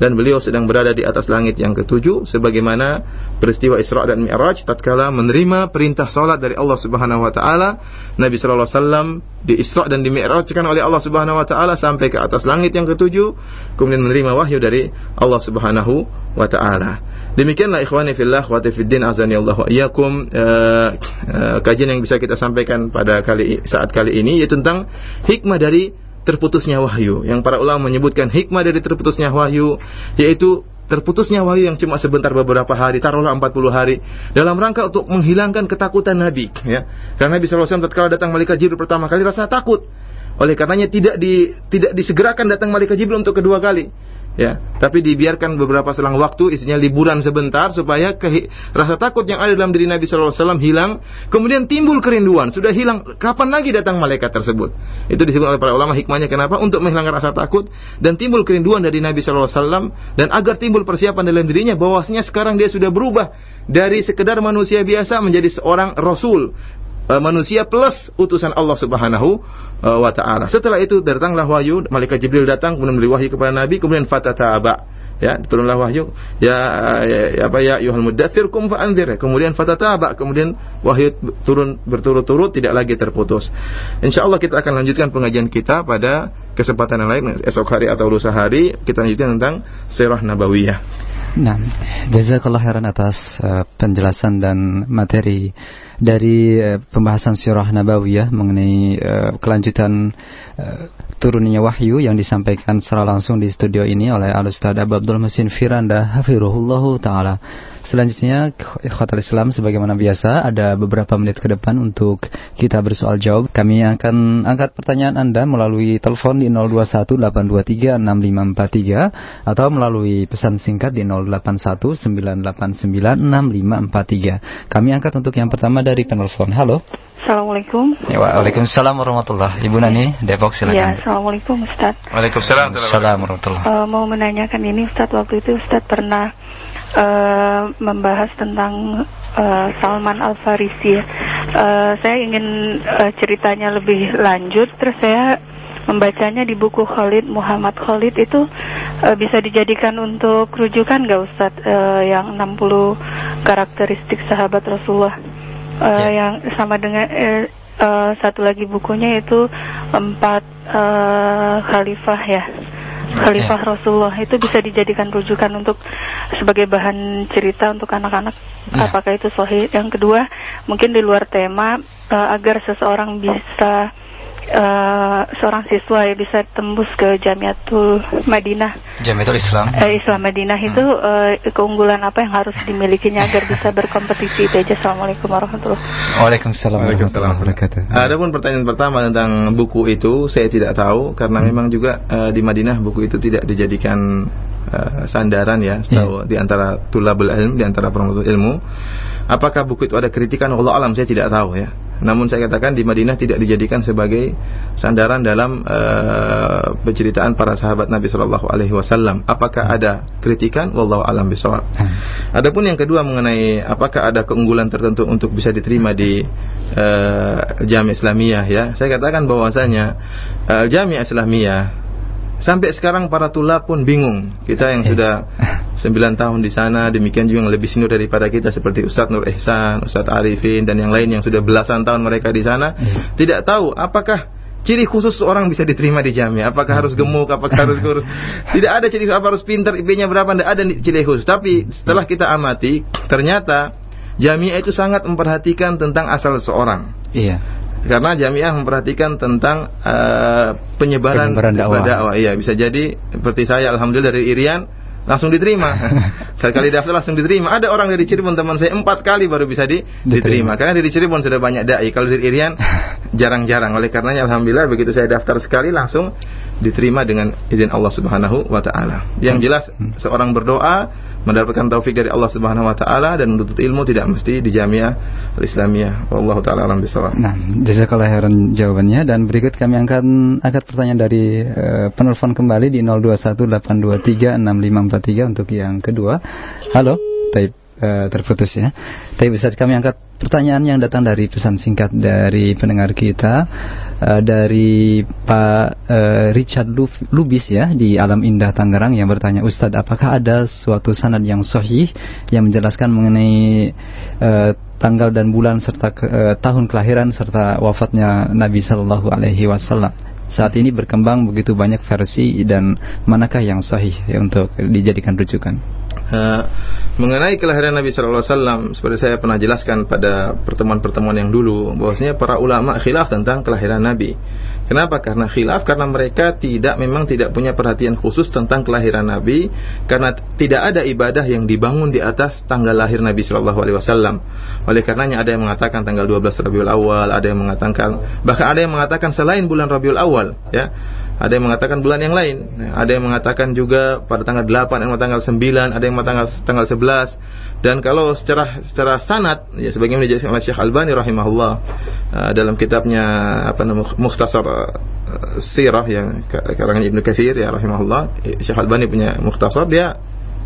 S1: dan beliau sedang berada di atas langit yang ketujuh sebagaimana peristiwa Isra dan Mi'raj tatkala menerima perintah salat dari Allah Subhanahu wa taala, Nabi sallallahu alaihi wasallam di Isra dan di Mi'rajkan oleh Allah Subhanahu wa taala sampai ke atas langit yang ketujuh, kemudian menerima wahyu dari Allah Subhanahu wa taala. Demikianlah ikhwani fillah wa fiddin azani Allah wa iyyakum uh, uh, kajian yang bisa kita sampaikan pada kali saat kali ini yaitu tentang hikmah dari terputusnya wahyu. Yang para ulama menyebutkan hikmah dari terputusnya wahyu yaitu terputusnya wahyu yang cuma sebentar beberapa hari, taruhlah 40 hari dalam rangka untuk menghilangkan ketakutan Nabi ya. Karena alaihi wasallam tatkala datang malaikat Jibril pertama kali rasa takut. Oleh karenanya tidak di tidak disegerakan datang malaikat Jibril untuk kedua kali ya. Tapi dibiarkan beberapa selang waktu isinya liburan sebentar supaya rasa takut yang ada dalam diri Nabi SAW hilang. Kemudian timbul kerinduan. Sudah hilang kapan lagi datang malaikat tersebut? Itu disebut oleh para ulama hikmahnya kenapa? Untuk menghilangkan rasa takut dan timbul kerinduan dari Nabi SAW dan agar timbul persiapan dalam dirinya bahwasanya sekarang dia sudah berubah dari sekedar manusia biasa menjadi seorang rasul manusia plus utusan Allah Subhanahu uh, wa taala. Setelah itu datanglah wahyu, malaikat Jibril datang kemudian memberi wahyu kepada Nabi, kemudian fatataba. Ya, turunlah wahyu. Ya, ya, ya apa ya yuhal mudathir kum fa. Kemudian fatataba, kemudian wahyu turun berturut-turut tidak lagi terputus. Insyaallah kita akan lanjutkan pengajian kita pada kesempatan yang lain esok hari atau lusa hari kita lanjutkan tentang sirah nabawiyah.
S2: Nah, jazakallah khairan atas uh, penjelasan dan materi dari uh, pembahasan sirah nabawiyah mengenai uh, kelanjutan uh, turunnya wahyu yang disampaikan secara langsung di studio ini oleh Al Ustaz Abdul Mesin Firanda hafirullah taala. Selanjutnya, ikhwatal Islam sebagaimana biasa ada beberapa menit ke depan untuk kita bersoal jawab. Kami akan angkat pertanyaan Anda melalui telepon di 0218236543 atau melalui pesan singkat di 0819896543. Kami angkat untuk yang pertama dari penelpon. Halo.
S3: Assalamualaikum.
S2: Ya, Waalaikumsalam warahmatullahi Ibu Nani, Depok silakan.
S3: Ya, Assalamualaikum Ustaz.
S1: Waalaikumsalam.
S2: Waalaikumsalam warahmatullahi
S3: Uh, mau menanyakan ini Ustaz, waktu itu Ustaz pernah uh, membahas tentang uh, Salman Al Farisi. Uh, saya ingin uh, ceritanya lebih lanjut, terus saya membacanya di buku Khalid Muhammad Khalid. Itu uh, bisa dijadikan untuk rujukan nggak Ustadz? Uh, yang 60 karakteristik sahabat Rasulullah. Uh,
S2: Ya.
S3: yang sama dengan uh, uh, satu lagi bukunya itu empat uh, khalifah ya khalifah Rasulullah itu bisa dijadikan rujukan untuk sebagai bahan cerita untuk anak-anak.
S2: Ya.
S3: apakah itu sahih? Yang kedua mungkin di luar tema uh, agar seseorang bisa eh, seorang siswa ya bisa tembus ke Jamiatul Madinah
S2: Jamiatul Islam.
S3: eh, Islam Madinah itu eh, keunggulan apa yang harus dimilikinya agar bisa berkompetisi itu aja Assalamualaikum warahmatullahi
S2: Waalaikumsalam warahmatullahi wabarakatuh.
S1: Adapun pertanyaan pertama tentang buku itu saya tidak tahu karena memang juga eh, di Madinah buku itu tidak dijadikan eh, sandaran ya, setahu di antara tulabul ilm, di antara penuntut ilmu. Apakah buku itu ada kritikan? Allah alam saya tidak tahu ya. Namun saya katakan di Madinah tidak dijadikan sebagai sandaran dalam eh, penceritaan para sahabat Nabi Shallallahu Alaihi Wasallam. Apakah ada kritikan? Wallahu alam bisawab. Adapun yang kedua mengenai apakah ada keunggulan tertentu untuk bisa diterima di eh, Jami Islamiyah ya. Saya katakan bahwasanya eh, Jami Islamiyah sampai sekarang para tulab pun bingung. Kita yang sudah 9 tahun di sana, demikian juga yang lebih senior daripada kita seperti Ustadz Nur Ihsan, Ustadz Arifin dan yang lain yang sudah belasan tahun mereka di sana tidak tahu apakah ciri khusus seorang bisa diterima di jami. Apakah harus gemuk, apakah harus kurus? Tidak ada ciri apa harus pintar, IP-nya berapa, tidak ada ciri khusus. Tapi setelah kita amati, ternyata jamiah itu sangat memperhatikan tentang asal seseorang.
S2: Iya.
S1: Karena jamiah memperhatikan tentang eh, penyebaran,
S2: Penyebaran dakwah.
S1: Iya, bisa jadi seperti saya alhamdulillah dari Irian langsung diterima. Sekali daftar langsung diterima. Ada orang dari Cirebon teman saya empat kali baru bisa di, diterima. Karena dari Cirebon sudah banyak dai. Kalau dari Irian jarang-jarang. Oleh karenanya alhamdulillah begitu saya daftar sekali langsung diterima dengan izin Allah Subhanahu wa taala. Yang jelas seorang berdoa mendapatkan taufik dari Allah Subhanahu wa taala dan menuntut ilmu tidak mesti di Jamiah Al-Islamiyah. Wallahu taala alam bisawab.
S2: Nah, jazakallah khairan jawabannya dan berikut kami akan angkat pertanyaan dari eh, penelpon kembali di 0218236543 untuk yang kedua. Halo, Taib eh, terputus ya. Tapi bisa kami angkat pertanyaan yang datang dari pesan singkat dari pendengar kita eh, dari Pak eh, Richard Lubis ya di Alam Indah Tangerang yang bertanya Ustadz apakah ada suatu sanad yang sahih yang menjelaskan mengenai eh, tanggal dan bulan serta eh, tahun kelahiran serta wafatnya Nabi Shallallahu Alaihi Wasallam. Saat ini berkembang begitu banyak versi dan manakah yang sahih ya, untuk dijadikan rujukan?
S1: Mengenai kelahiran Nabi Shallallahu Alaihi Wasallam, seperti saya pernah jelaskan pada pertemuan-pertemuan yang dulu, bahwasanya para ulama khilaf tentang kelahiran Nabi. Kenapa? Karena khilaf karena mereka tidak memang tidak punya perhatian khusus tentang kelahiran Nabi karena tidak ada ibadah yang dibangun di atas tanggal lahir Nabi Shallallahu Alaihi Wasallam. Oleh karenanya ada yang mengatakan tanggal 12 Rabiul Awal, ada yang mengatakan bahkan ada yang mengatakan selain bulan Rabiul Awal, ya. Ada yang mengatakan bulan yang lain, ada yang mengatakan juga pada tanggal 8, ada yang tanggal 9, ada yang mengatakan tanggal 11. Dan kalau secara secara sanad ya sebagaimana dijelaskan oleh Syekh Albani rahimahullah uh, dalam kitabnya apa namanya Mukhtasar uh, Sirah yang ka- karangan Ibnu Katsir ya rahimahullah, Syekh Albani punya mukhtasar dia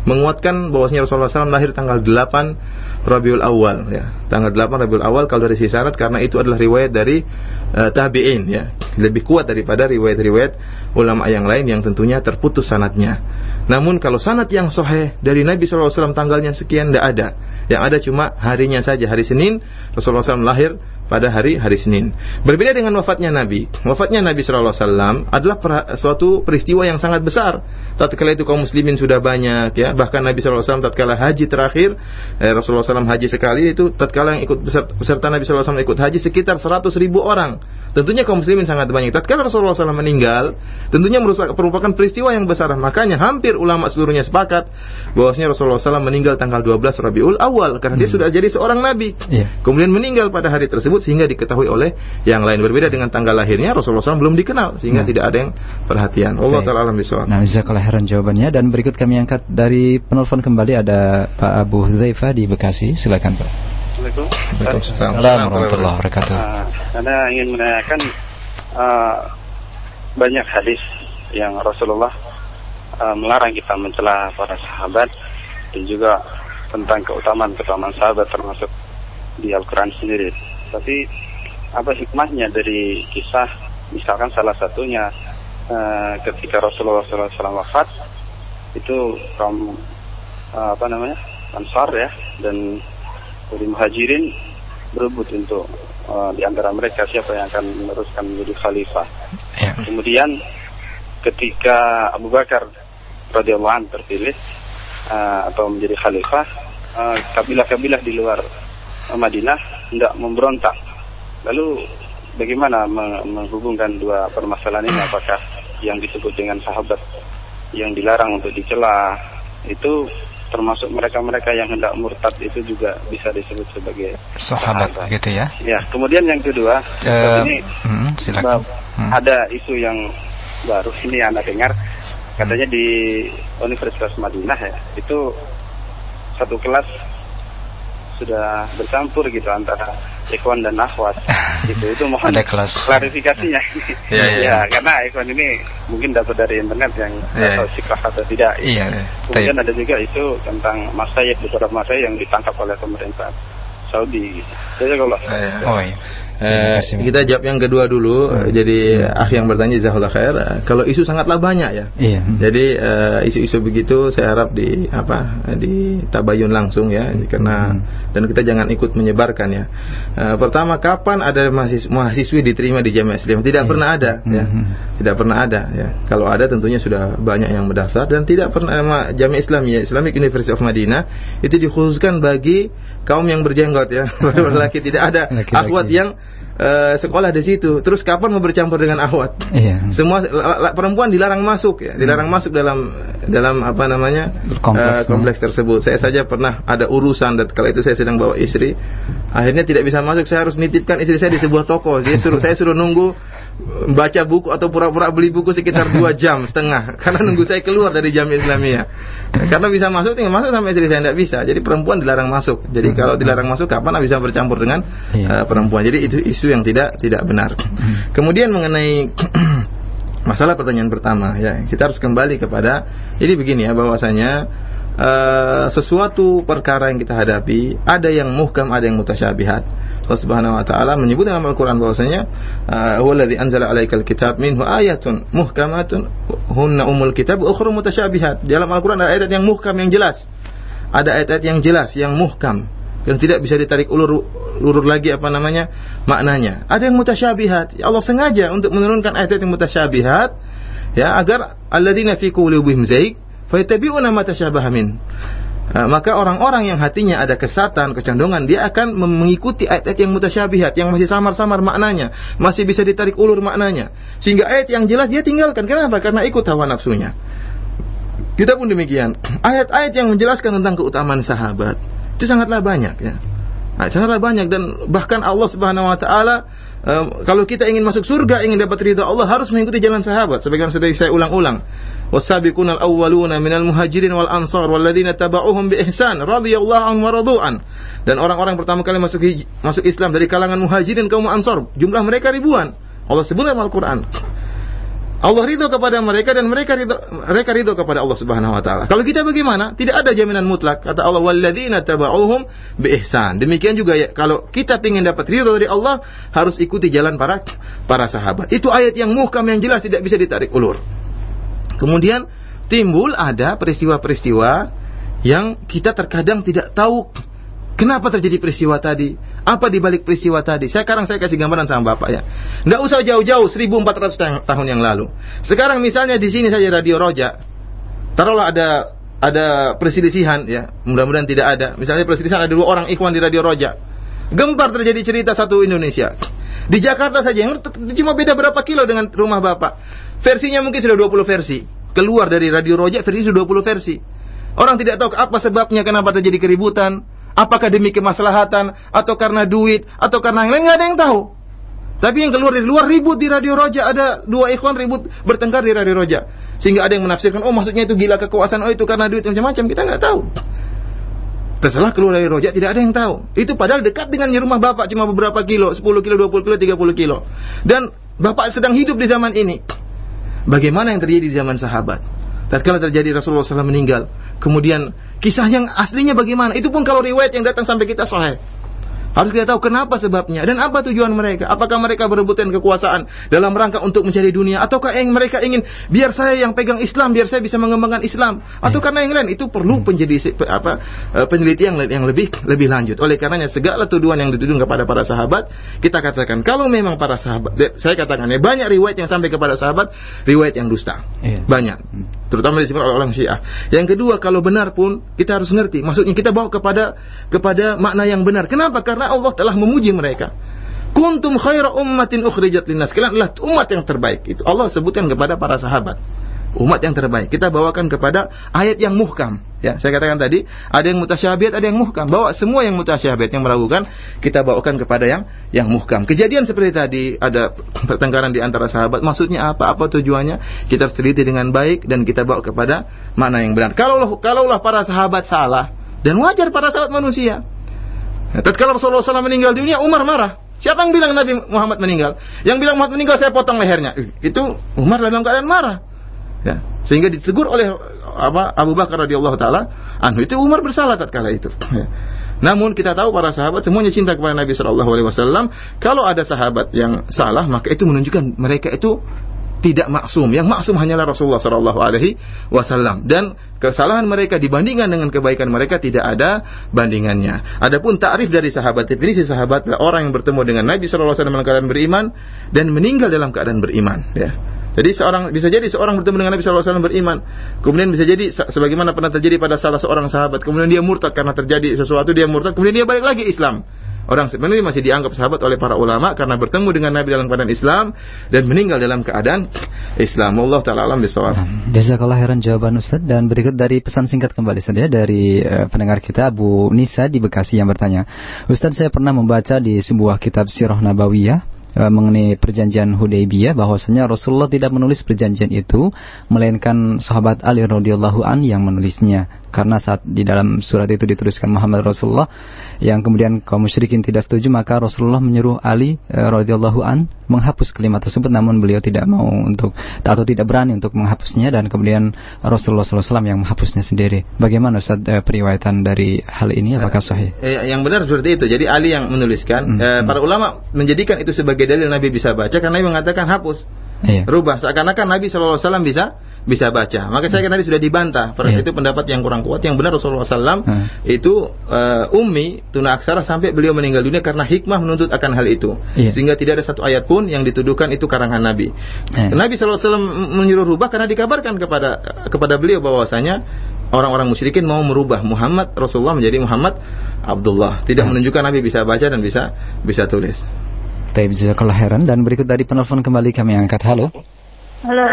S1: menguatkan bahwasanya Rasulullah SAW lahir tanggal 8 Rabiul Awal ya. Tanggal 8 Rabiul Awal kalau dari sisi sanad karena itu adalah riwayat dari uh, tabi'in ya. Lebih kuat daripada riwayat-riwayat ulama yang lain yang tentunya terputus sanatnya. Namun kalau sanat yang sahih dari Nabi SAW tanggalnya sekian tidak ada. Yang ada cuma harinya saja hari Senin Rasulullah SAW lahir pada hari hari Senin. Berbeda dengan wafatnya Nabi. Wafatnya Nabi Shallallahu Alaihi Wasallam adalah suatu peristiwa yang sangat besar. Tatkala itu kaum muslimin sudah banyak ya. Bahkan Nabi Shallallahu Alaihi Wasallam tatkala haji terakhir eh, Rasulullah SAW haji sekali itu tatkala yang ikut beserta, Nabi Shallallahu Alaihi Wasallam ikut haji sekitar 100 ribu orang. Tentunya kaum muslimin sangat banyak. Tatkala Rasulullah SAW meninggal, tentunya merupakan peristiwa yang besar. Makanya hampir ulama seluruhnya sepakat bahwasanya Rasulullah SAW meninggal tanggal 12 Rabiul Awal karena dia sudah jadi seorang nabi.
S2: Iya.
S1: Kemudian meninggal pada hari tersebut sehingga diketahui oleh yang lain. Berbeda dengan tanggal lahirnya Rasulullah SAW belum dikenal sehingga
S2: Nah.
S1: tidak ada yang perhatian. Allah
S2: Baik.
S1: taala alam bisawab.
S2: Nah, jazakallah khairan jawabannya dan berikut kami angkat dari penelpon kembali ada Pak Abu Zaifah di Bekasi. Silakan Pak.
S4: Assalamualaikum.
S2: Waalaikumsalam warahmatullahi wabarakatuh.
S4: Uh, Anda ingin menanyakan uh, banyak hadis yang Rasulullah uh, melarang kita mencela para sahabat dan juga tentang keutamaan-keutamaan sahabat termasuk di Al-Quran sendiri. Tapi apa hikmahnya dari kisah misalkan salah satunya uh, ketika Rasulullah SAW wafat itu kaum uh, apa namanya Ansar ya dan dari muhajirin berebut untuk uh, di antara mereka siapa yang akan meneruskan menjadi khalifah.
S2: Ya.
S4: Kemudian ketika Abu Bakar radhiyallahu anhu terpilih uh, atau menjadi khalifah, uh, kabilah-kabilah di luar Madinah tidak memberontak. Lalu bagaimana menghubungkan dua permasalahan ini? Apakah yang disebut dengan sahabat yang dilarang untuk dicela itu termasuk mereka-mereka yang hendak murtad itu juga bisa disebut sebagai
S2: sahabat, sahabat. gitu ya.
S4: Ya, kemudian yang kedua, uh, ini
S2: hmm, silakan.
S4: Hmm. ada isu yang baru ini Anda dengar katanya di Universitas Madinah ya, itu satu kelas sudah bercampur gitu antara Ikhwan dan Akhwat. Gitu itu mohon
S2: ada kelas.
S4: klarifikasinya. Ya, ya, ya, karena Ikhwan ini mungkin dapat dari internet yang ya, tahu sikrah atau tidak.
S2: Iya, ya.
S4: kemudian ada juga itu tentang masayid beberapa masayid yang ditangkap oleh pemerintah Saudi. Jadi kalau
S2: oh, iya.
S1: Eh, kita jawab yang kedua dulu. Hmm. Jadi ah yang bertanya jazakallah khair. Kalau isu sangatlah banyak ya.
S2: Iya.
S1: Jadi eh, isu-isu uh, begitu saya harap di apa di tabayun langsung ya hmm. karena hmm. dan kita jangan ikut menyebarkan ya. Uh, pertama kapan ada mahasiswa, mahasiswi diterima di Jamiah Islam? Tidak hmm. pernah ada ya. Hmm. Tidak pernah ada ya. Kalau ada tentunya sudah banyak yang mendaftar dan tidak pernah Jamiah Islam ya Islamic University of Madinah itu dikhususkan bagi kaum yang berjenggot ya. Laki tidak ada akhwat yang Uh, sekolah di situ. Terus kapan mau bercampur dengan ahwat?
S2: Iya.
S1: Semua perempuan dilarang masuk ya, dilarang hmm. masuk dalam dalam apa namanya
S2: kompleks, uh,
S1: kompleks tersebut. Saya saja pernah ada urusan dan kala itu saya sedang bawa istri, akhirnya tidak bisa masuk. Saya harus nitipkan istri saya di sebuah toko. Dia suruh saya suruh nunggu baca buku atau pura-pura beli buku sekitar dua jam setengah karena nunggu saya keluar dari jam Islamiyah karena bisa masuk tinggal masuk sama istri saya tidak bisa. Jadi perempuan dilarang masuk. Jadi hmm. kalau dilarang masuk kapan bisa bercampur dengan uh, perempuan? Jadi itu isu yang tidak tidak benar. Hmm. kemudian mengenai masalah pertanyaan pertama ya kita harus kembali kepada jadi begini ya bahwasanya uh, sesuatu perkara yang kita hadapi ada yang muhkam ada yang mutasyabihat Allah Subhanahu wa taala menyebut dalam Al-Qur'an bahwasanya uh, huwallazi anzala 'alaikal kitab minhu ayatun muhkamatun hunna umul kitab ukhra mutasyabihat. Dalam Al-Qur'an ada ayat yang muhkam yang jelas. Ada ayat-ayat yang jelas yang muhkam yang tidak bisa ditarik ulur ulur lagi apa namanya maknanya. Ada yang mutasyabihat. Ya Allah sengaja untuk menurunkan ayat-ayat yang mutasyabihat ya agar alladzina fi qulubihim zaig fayattabi'una ma tasyabaha min. Nah, maka orang-orang yang hatinya ada kesatan, kecondongan, dia akan mengikuti ayat-ayat yang mutasyabihat, yang masih samar-samar maknanya, masih bisa ditarik ulur maknanya. Sehingga ayat yang jelas dia tinggalkan. Kenapa? Karena ikut hawa nafsunya. Kita pun demikian. Ayat-ayat yang menjelaskan tentang keutamaan sahabat itu sangatlah banyak ya. Nah, sangatlah banyak dan bahkan Allah Subhanahu wa taala um, kalau kita ingin masuk surga, ingin dapat ridha Allah harus mengikuti jalan sahabat. Sebagaimana sudah saya ulang-ulang. والسابقون الأولون من المهاجرين والأنصار والذين تبعوهم بإحسان رضي الله عنهم ورضوا dan orang-orang pertama kali masuk masuk Islam dari kalangan muhajirin kaum ansar jumlah mereka ribuan Allah sebut dalam Al-Qur'an Allah ridho kepada mereka dan mereka ridho, mereka ridho kepada Allah Subhanahu wa taala. Kalau kita bagaimana? Tidak ada jaminan mutlak. Kata Allah walladzina tabauhum biihsan. Demikian juga ya, kalau kita ingin dapat ridho dari Allah harus ikuti jalan para para sahabat. Itu ayat yang muhkam yang jelas tidak bisa ditarik ulur. Kemudian timbul ada peristiwa-peristiwa yang kita terkadang tidak tahu kenapa terjadi peristiwa tadi, apa di balik peristiwa tadi. Sekarang saya kasih gambaran sama Bapak ya. Nggak usah jauh-jauh 1400 tahun yang lalu. Sekarang misalnya di sini saja Radio Roja. Taruhlah ada ada perselisihan ya, mudah-mudahan tidak ada. Misalnya perselisihan ada dua orang ikhwan di Radio Roja. Gempar terjadi cerita satu Indonesia. Di Jakarta saja yang cuma beda berapa kilo dengan rumah Bapak. Versinya mungkin sudah 20 versi. Keluar dari Radio Roja versi sudah 20 versi. Orang tidak tahu apa sebabnya kenapa terjadi keributan. Apakah demi kemaslahatan atau karena duit atau karena yang lain nggak ada yang tahu. Tapi yang keluar dari luar ribut di Radio Roja ada dua ikhwan ribut bertengkar di Radio Roja. Sehingga ada yang menafsirkan oh maksudnya itu gila kekuasaan oh itu karena duit macam-macam kita nggak tahu. Setelah keluar dari rojak tidak ada yang tahu. Itu padahal dekat dengan rumah bapak cuma beberapa kilo, 10 kilo, 20 kilo, 30 kilo. Dan bapak sedang hidup di zaman ini. Bagaimana yang terjadi di zaman sahabat? Tatkala terjadi Rasulullah SAW meninggal, kemudian kisah yang aslinya bagaimana? Itu pun kalau riwayat yang datang sampai kita sahih. Harus kita tahu kenapa sebabnya dan apa tujuan mereka. Apakah mereka berebutan kekuasaan dalam rangka untuk mencari dunia ataukah yang mereka ingin biar saya yang pegang Islam, biar saya bisa mengembangkan Islam atau ya. karena yang lain itu perlu hmm. penjadi apa eh, penelitian yang lebih lebih lanjut. Oleh karenanya segala tuduhan yang dituduhkan kepada para sahabat kita katakan kalau memang para sahabat saya katakan ya banyak riwayat yang sampai kepada sahabat riwayat yang dusta. Ya. Banyak. Hmm. Terutama disebut oleh orang Syiah. Yang kedua kalau benar pun kita harus ngerti. Maksudnya kita bawa kepada kepada makna yang benar. Kenapa? Karena Allah telah memuji mereka. Kuntum khaira ummatin ukhrijat linnas. Kalian adalah umat yang terbaik. Itu Allah sebutkan kepada para sahabat. Umat yang terbaik. Kita bawakan kepada ayat yang muhkam. Ya, saya katakan tadi, ada yang mutasyabihat, ada yang muhkam. Bawa semua yang mutasyabihat yang meragukan, kita bawakan kepada yang yang muhkam. Kejadian seperti tadi, ada pertengkaran di antara sahabat. Maksudnya apa? Apa tujuannya? Kita teliti dengan baik dan kita bawa kepada mana yang benar. Kalaulah kalaulah para sahabat salah dan wajar para sahabat manusia. Ya, tatkala Rasulullah SAW meninggal dunia, Umar marah. Siapa yang bilang Nabi Muhammad meninggal? Yang bilang Muhammad meninggal, saya potong lehernya. Itu Umar dalam keadaan marah. Ya, sehingga ditegur oleh apa Abu Bakar radhiyallahu taala anhu itu Umar bersalah tatkala itu. Ya. Namun kita tahu para sahabat semuanya cinta kepada Nabi Shallallahu Alaihi Wasallam. Kalau ada sahabat yang salah, maka itu menunjukkan mereka itu tidak maksum. Yang maksum hanyalah Rasulullah Shallallahu Alaihi Wasallam dan kesalahan mereka dibandingkan dengan kebaikan mereka tidak ada bandingannya. Adapun takrif dari sahabat definisi sahabat adalah orang yang bertemu dengan Nabi Shallallahu Alaihi Wasallam dalam keadaan beriman dan meninggal dalam keadaan beriman. Ya. Jadi seorang bisa jadi seorang bertemu dengan Nabi SAW beriman, kemudian bisa jadi sebagaimana pernah terjadi pada salah seorang sahabat, kemudian dia murtad karena terjadi sesuatu dia murtad, kemudian dia balik lagi Islam. Orang sebenarnya masih dianggap sahabat oleh para ulama karena bertemu dengan Nabi dalam keadaan Islam dan meninggal dalam keadaan Islam. Allah taala alam bisawab.
S2: Jazakallah khairan jawaban Ustaz dan berikut dari pesan singkat kembali saja dari uh, pendengar kita Abu Nisa di Bekasi yang bertanya, "Ustaz, saya pernah membaca di sebuah kitab Sirah Nabawiyah uh, mengenai perjanjian Hudaybiyah bahwasanya Rasulullah tidak menulis perjanjian itu melainkan sahabat Ali radhiyallahu an yang menulisnya karena saat di dalam surat itu dituliskan Muhammad Rasulullah yang kemudian kaum musyrikin tidak setuju maka Rasulullah menyuruh Ali e, radhiyallahu an menghapus kalimat tersebut namun beliau tidak mau untuk atau tidak berani untuk menghapusnya dan kemudian Rasulullah SAW yang menghapusnya sendiri. Bagaimana Ustaz e, periwayatan dari hal ini apakah sahih?
S1: Eh, yang benar seperti itu. Jadi Ali yang menuliskan. Hmm. Eh, para ulama menjadikan itu sebagai dalil Nabi bisa baca karena Nabi mengatakan hapus. Iya. Rubah seakan-akan Nabi SAW bisa bisa baca. Maka saya kata tadi sudah dibantah. Yeah. Itu pendapat yang kurang kuat. Yang benar Rasulullah SAW hmm. itu uh, ummi tuna aksara sampai beliau meninggal dunia karena hikmah menuntut akan hal itu. Yeah. Sehingga tidak ada satu ayat pun yang dituduhkan itu karangan Nabi. Yeah. Nabi SAW menyuruh rubah karena dikabarkan kepada kepada beliau bahwasanya orang-orang musyrikin mau merubah Muhammad Rasulullah menjadi Muhammad Abdullah. Tidak hmm. menunjukkan Nabi bisa baca dan bisa bisa tulis.
S2: Taib jazakallah heran dan berikut dari penelpon kembali kami angkat. Halo.
S5: Halo,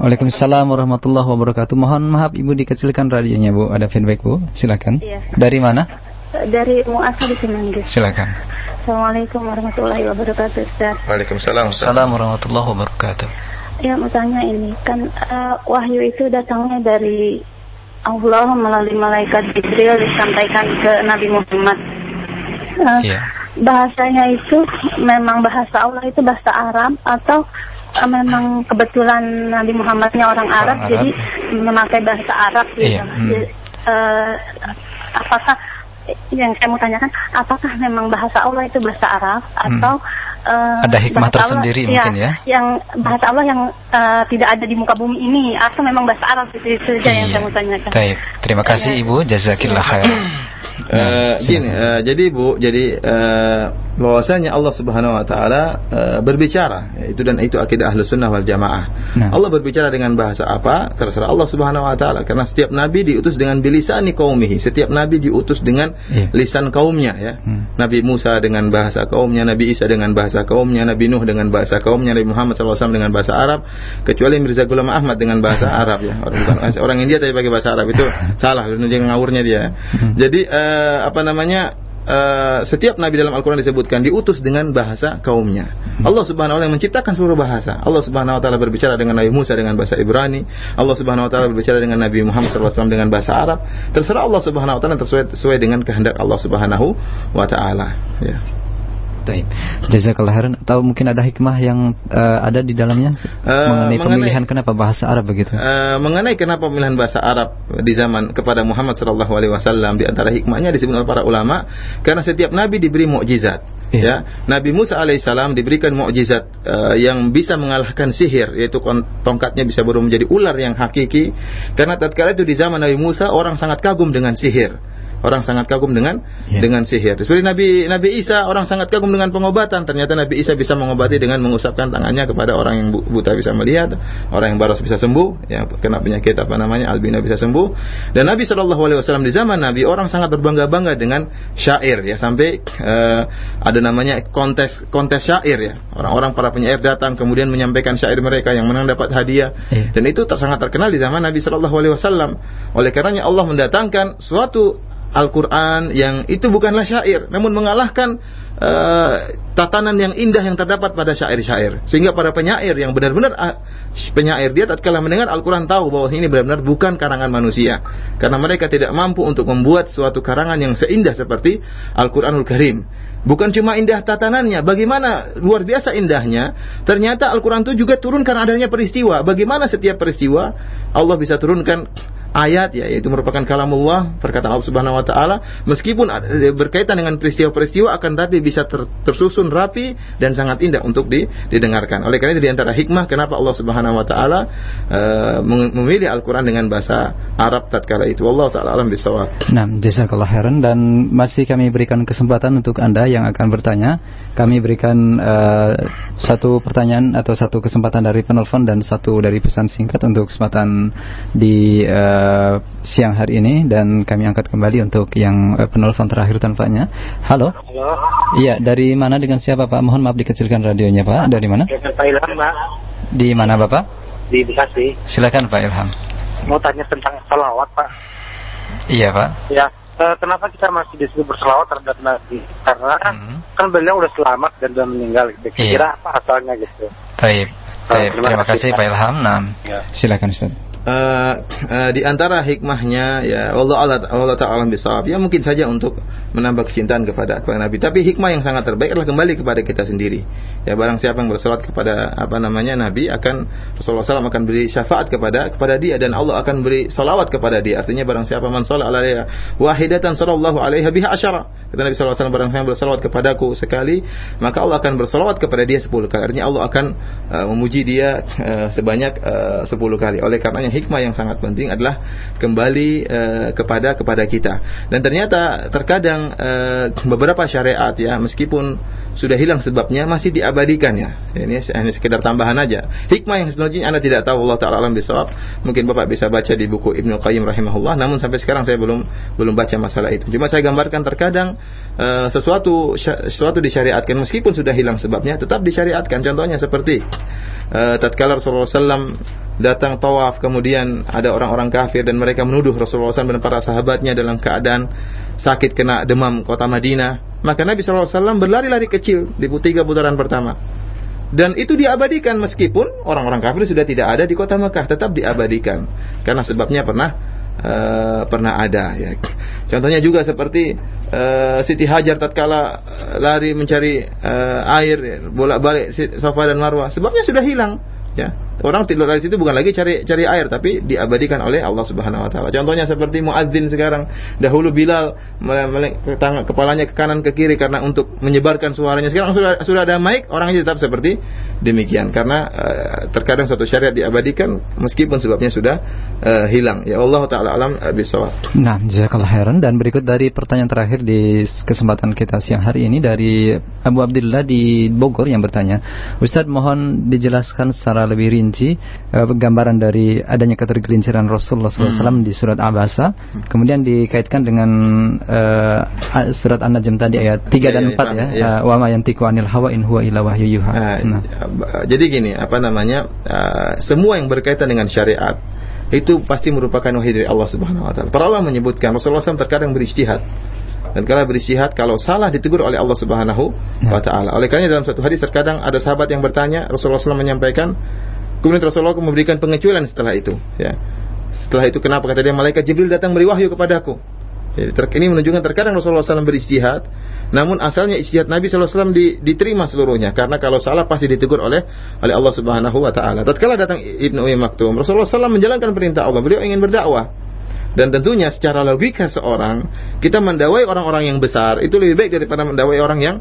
S2: Waalaikumsalam warahmatullahi wabarakatuh. Mohon maaf Ibu dikecilkan radionya Bu. Ada feedback Bu? Silakan. Iya. Dari mana?
S5: Dari Muasa di Semanggi.
S2: Silakan.
S5: Assalamualaikum warahmatullahi wabarakatuh Ustaz.
S1: Waalaikumsalam.
S2: Assalamualaikum warahmatullahi wabarakatuh.
S5: Ya mau tanya ini kan uh, wahyu itu datangnya dari Allah melalui malaikat Jibril disampaikan ke Nabi Muhammad. Uh, yeah. Bahasanya itu memang bahasa Allah itu bahasa Arab atau memang kebetulan Nabi Muhammadnya orang Arab, Arab. jadi memakai bahasa Arab gitu. Iya. Hmm. Jadi, uh, apakah yang saya mau tanyakan, apakah memang bahasa Allah itu bahasa Arab hmm. atau
S2: uh, ada hikmah tersendiri Allah, ya, mungkin ya,
S5: Yang bahasa Allah yang uh, tidak ada di muka bumi ini atau memang bahasa Arab itu saja iya. yang saya mau tanyakan.
S2: Baik, terima kasih Ibu, jazakillah khair.
S1: uh, gini, uh, jadi Bu, jadi uh, bahwasanya Allah Subhanahu wa taala uh, berbicara itu dan itu akidah Ahlus Sunnah wal Jamaah. Nah. Allah berbicara dengan bahasa apa? Terserah Allah Subhanahu wa taala karena setiap nabi diutus dengan bilisani qaumihi. Setiap nabi diutus dengan yeah. lisan kaumnya ya. Hmm. Nabi Musa dengan bahasa kaumnya, Nabi Isa dengan bahasa kaumnya, Nabi Nuh dengan bahasa kaumnya, Nabi Muhammad SAW dengan bahasa Arab, kecuali Mirza Ghulam Ahmad dengan bahasa Arab ya. Orang bukan orang India tapi pakai bahasa Arab itu salah, menunjukkan ngawurnya dia. Hmm. Jadi uh, apa namanya? Uh, setiap nabi dalam Al-Qur'an disebutkan diutus dengan bahasa kaumnya. Hmm. Allah Subhanahu wa taala menciptakan seluruh bahasa. Allah Subhanahu wa taala berbicara dengan Nabi Musa dengan bahasa Ibrani, Allah Subhanahu wa taala berbicara dengan Nabi Muhammad SAW dengan bahasa Arab. Terserah Allah Subhanahu wa taala sesuai, sesuai dengan kehendak Allah Subhanahu wa taala, ya.
S2: Taib. Jazakallah khairan atau mungkin ada hikmah yang uh, ada di dalamnya uh, mengenai, pemilihan kenapa bahasa Arab begitu?
S1: Uh, mengenai kenapa pemilihan bahasa Arab di zaman kepada Muhammad sallallahu alaihi wasallam di antara hikmahnya disebut oleh para ulama karena setiap nabi diberi mukjizat. Yeah. Ya, Nabi Musa alaihissalam diberikan mukjizat uh, yang bisa mengalahkan sihir, yaitu tongkatnya bisa berubah menjadi ular yang hakiki. Karena tatkala itu di zaman Nabi Musa orang sangat kagum dengan sihir orang sangat kagum dengan yeah. dengan sihir. Seperti Nabi Nabi Isa orang sangat kagum dengan pengobatan. Ternyata Nabi Isa bisa mengobati dengan mengusapkan tangannya kepada orang yang buta bisa melihat, orang yang baros bisa sembuh, yang kena penyakit apa namanya albino bisa sembuh. Dan Nabi Shallallahu Alaihi Wasallam di zaman Nabi orang sangat berbangga bangga dengan syair ya sampai uh, ada namanya kontes kontes syair ya. Orang-orang para penyair datang kemudian menyampaikan syair mereka yang menang dapat hadiah. Yeah. Dan itu sangat terkenal di zaman Nabi Shallallahu Alaihi Wasallam. Oleh karenanya Allah mendatangkan suatu Al-Quran yang itu bukanlah syair, namun mengalahkan uh, tatanan yang indah yang terdapat pada syair-syair. Sehingga para penyair yang benar-benar uh, penyair dia tatkala mendengar Al-Quran tahu bahwa ini benar-benar bukan karangan manusia. Karena mereka tidak mampu untuk membuat suatu karangan yang seindah seperti Al-Quranul Karim. Bukan cuma indah tatanannya, bagaimana luar biasa indahnya. Ternyata Al-Quran itu juga turun karena adanya peristiwa. Bagaimana setiap peristiwa Allah bisa turunkan ayat ya yaitu merupakan kalamullah perkataan Allah Subhanahu wa taala meskipun berkaitan dengan peristiwa-peristiwa akan tapi bisa ter, tersusun rapi dan sangat indah untuk di, didengarkan. Oleh karena itu di antara hikmah kenapa Allah Subhanahu wa taala uh, memilih Al-Qur'an dengan bahasa Arab tatkala itu. Allah taala alam bisawab.
S2: Nah, jazakallah khairan dan masih kami berikan kesempatan untuk Anda yang akan bertanya. Kami berikan uh, satu pertanyaan atau satu kesempatan dari penelpon dan satu dari pesan singkat untuk kesempatan di uh, Eh, siang hari ini dan kami angkat kembali untuk yang uh, penelpon terakhir tanpanya. Halo. Halo. Iya, dari mana dengan siapa Pak? Mohon maaf dikecilkan radionya Pak. Dari mana?
S6: Pak Ilham, Pak.
S2: Di mana Bapak?
S6: Di Bekasi.
S2: Silakan Pak Ilham.
S6: Mau tanya tentang salawat Pak.
S2: Iya Pak.
S6: Ya, uh, kenapa kita masih disuruh berselawat terhadap Nabi? Karena hmm. kan beliau udah selamat dan sudah meninggal. Gitu. Kira iya. apa asalnya gitu?
S2: Baik. Baik. Terima, terima kasih Pak Ilham. Nah, ya. silakan Ustaz
S1: uh, uh, di antara hikmahnya ya Allah Allah Allah taala bisawab. Ya mungkin saja untuk menambah kecintaan kepada kepada Nabi. Tapi hikmah yang sangat terbaik adalah kembali kepada kita sendiri. Ya barang siapa yang bersolat kepada apa namanya Nabi akan Rasulullah SAW akan beri syafaat kepada kepada dia. Dan Allah akan beri salawat kepada dia. Artinya barang siapa man sholat alaihi wahidatan sallallahu alaihi biha asyara. Kata Nabi SAW barang siapa yang bersolawat kepadaku sekali maka Allah akan bersolawat kepada dia sepuluh kali. Artinya Allah akan uh, memuji dia uh, sebanyak sepuluh kali. Oleh karenanya hikmah yang sangat penting adalah kembali uh, kepada kepada kita. Dan ternyata terkadang uh, beberapa syariat ya meskipun sudah hilang sebabnya masih diabadikan ya. Ini hanya sekedar tambahan aja. Hikmah yang sebenarnya Anda tidak tahu Allah taala alam bisawab. Mungkin Bapak bisa baca di buku Ibnu Qayyim rahimahullah, namun sampai sekarang saya belum belum baca masalah itu. Cuma saya gambarkan terkadang uh, sesuatu sesuatu disyariatkan meskipun sudah hilang sebabnya tetap disyariatkan. Contohnya seperti uh, tatkala Rasulullah SAW datang tawaf kemudian ada orang-orang kafir dan mereka menuduh Rasulullah SAW dan para sahabatnya dalam keadaan sakit kena demam kota Madinah. Maka Nabi SAW berlari-lari kecil di tiga putaran pertama. Dan itu diabadikan meskipun orang-orang kafir sudah tidak ada di kota Mekah tetap diabadikan. Karena sebabnya pernah uh, pernah ada ya. Contohnya juga seperti uh, Siti Hajar tatkala lari mencari uh, air bolak-balik Safa dan Marwah sebabnya sudah hilang ya Orang tidur dari situ bukan lagi cari cari air tapi diabadikan oleh Allah Subhanahu wa taala. Contohnya seperti muadzin sekarang. Dahulu Bilal tangan kepalanya ke kanan ke kiri karena untuk menyebarkan suaranya. Sekarang sudah sudah ada mic, orangnya tetap seperti demikian karena uh, terkadang suatu syariat diabadikan meskipun sebabnya sudah uh, hilang. Ya Allah taala alam uh, bisawab.
S2: Nah, jazakallah khairan dan berikut dari pertanyaan terakhir di kesempatan kita siang hari ini dari Abu Abdullah di Bogor yang bertanya, Ustadz mohon dijelaskan secara lebih rinci rinci uh, gambaran dari adanya ketergelinciran Rasulullah SAW hmm. di surat Abasa, hmm. kemudian dikaitkan dengan uh, surat An-Najm tadi ayat 3 dan 4 ya, ya. ya. Uh, wa ma yantiqu anil hawa in huwa illa wahyu yuha.
S1: Nah, nah. Jadi gini, apa namanya? Uh, semua yang berkaitan dengan syariat itu pasti merupakan wahyu dari Allah Subhanahu wa taala. Para ulama menyebutkan Rasulullah SAW terkadang beristihad dan kala beristihad kalau salah ditegur oleh Allah Subhanahu ya. wa taala. Oleh karena dalam satu hadis terkadang ada sahabat yang bertanya, Rasulullah SAW menyampaikan, kemudian Rasulullah memberikan pengecualian setelah itu, ya. Setelah itu kenapa kata dia malaikat Jibril datang beri wahyu kepadaku. Jadi, ini menunjukkan terkadang Rasulullah SAW beristihad, namun asalnya istihad Nabi SAW di, diterima seluruhnya karena kalau salah pasti ditegur oleh oleh Allah Subhanahu Wa Taala. Tatkala datang Ibnu Umm Maktum, Rasulullah SAW menjalankan perintah Allah. Beliau ingin berdakwah. Dan tentunya secara logika seorang kita mendawai orang-orang yang besar itu lebih baik daripada mendawai orang yang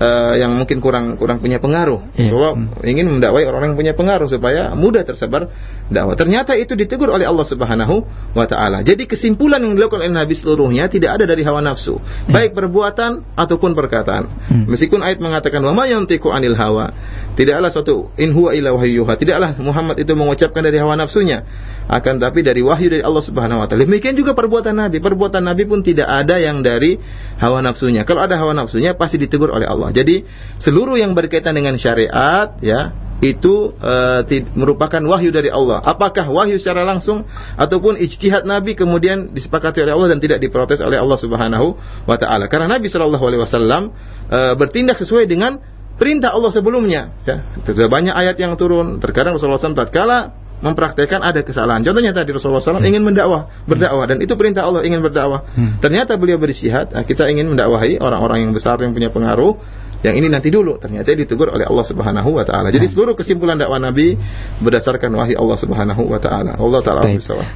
S1: uh, yang mungkin kurang kurang punya pengaruh. Yeah. Rasulullah hmm. ingin mendakwai orang yang punya pengaruh supaya mudah tersebar dakwah. Ternyata itu ditegur oleh Allah Subhanahu wa taala. Jadi kesimpulan yang dilakukan oleh Nabi seluruhnya tidak ada dari hawa nafsu, yeah. baik perbuatan ataupun perkataan. Hmm. Meskipun ayat mengatakan wa may yantiqu anil hawa, tidaklah suatu in huwa illa wahyuha, tidaklah Muhammad itu mengucapkan dari hawa nafsunya akan tapi dari wahyu dari Allah Subhanahu wa taala. Demikian juga perbuatan Nabi. Perbuatan Nabi pun tidak ada yang dari hawa nafsunya. Kalau ada hawa nafsunya pasti ditegur oleh Allah. Jadi seluruh yang berkaitan dengan syariat ya itu uh, merupakan wahyu dari Allah. Apakah wahyu secara langsung ataupun ijtihad Nabi kemudian disepakati oleh Allah dan tidak diprotes oleh Allah Subhanahu wa taala. Karena Nabi Shallallahu alaihi wasallam uh, bertindak sesuai dengan perintah Allah sebelumnya ya. Sudah banyak ayat yang turun. Terkadang Rasulullah SAW tatkala mempraktekkan ada kesalahan. Contohnya tadi Rasulullah SAW ingin mendakwah, berdakwah dan itu perintah Allah ingin berdakwah. Hmm. Ternyata beliau berisihat, kita ingin mendakwahi orang-orang yang besar yang punya pengaruh yang ini nanti dulu ternyata ditegur oleh Allah Subhanahu wa taala. Jadi hmm. seluruh kesimpulan dakwah Nabi berdasarkan wahyu Allah Subhanahu wa taala. Allah taala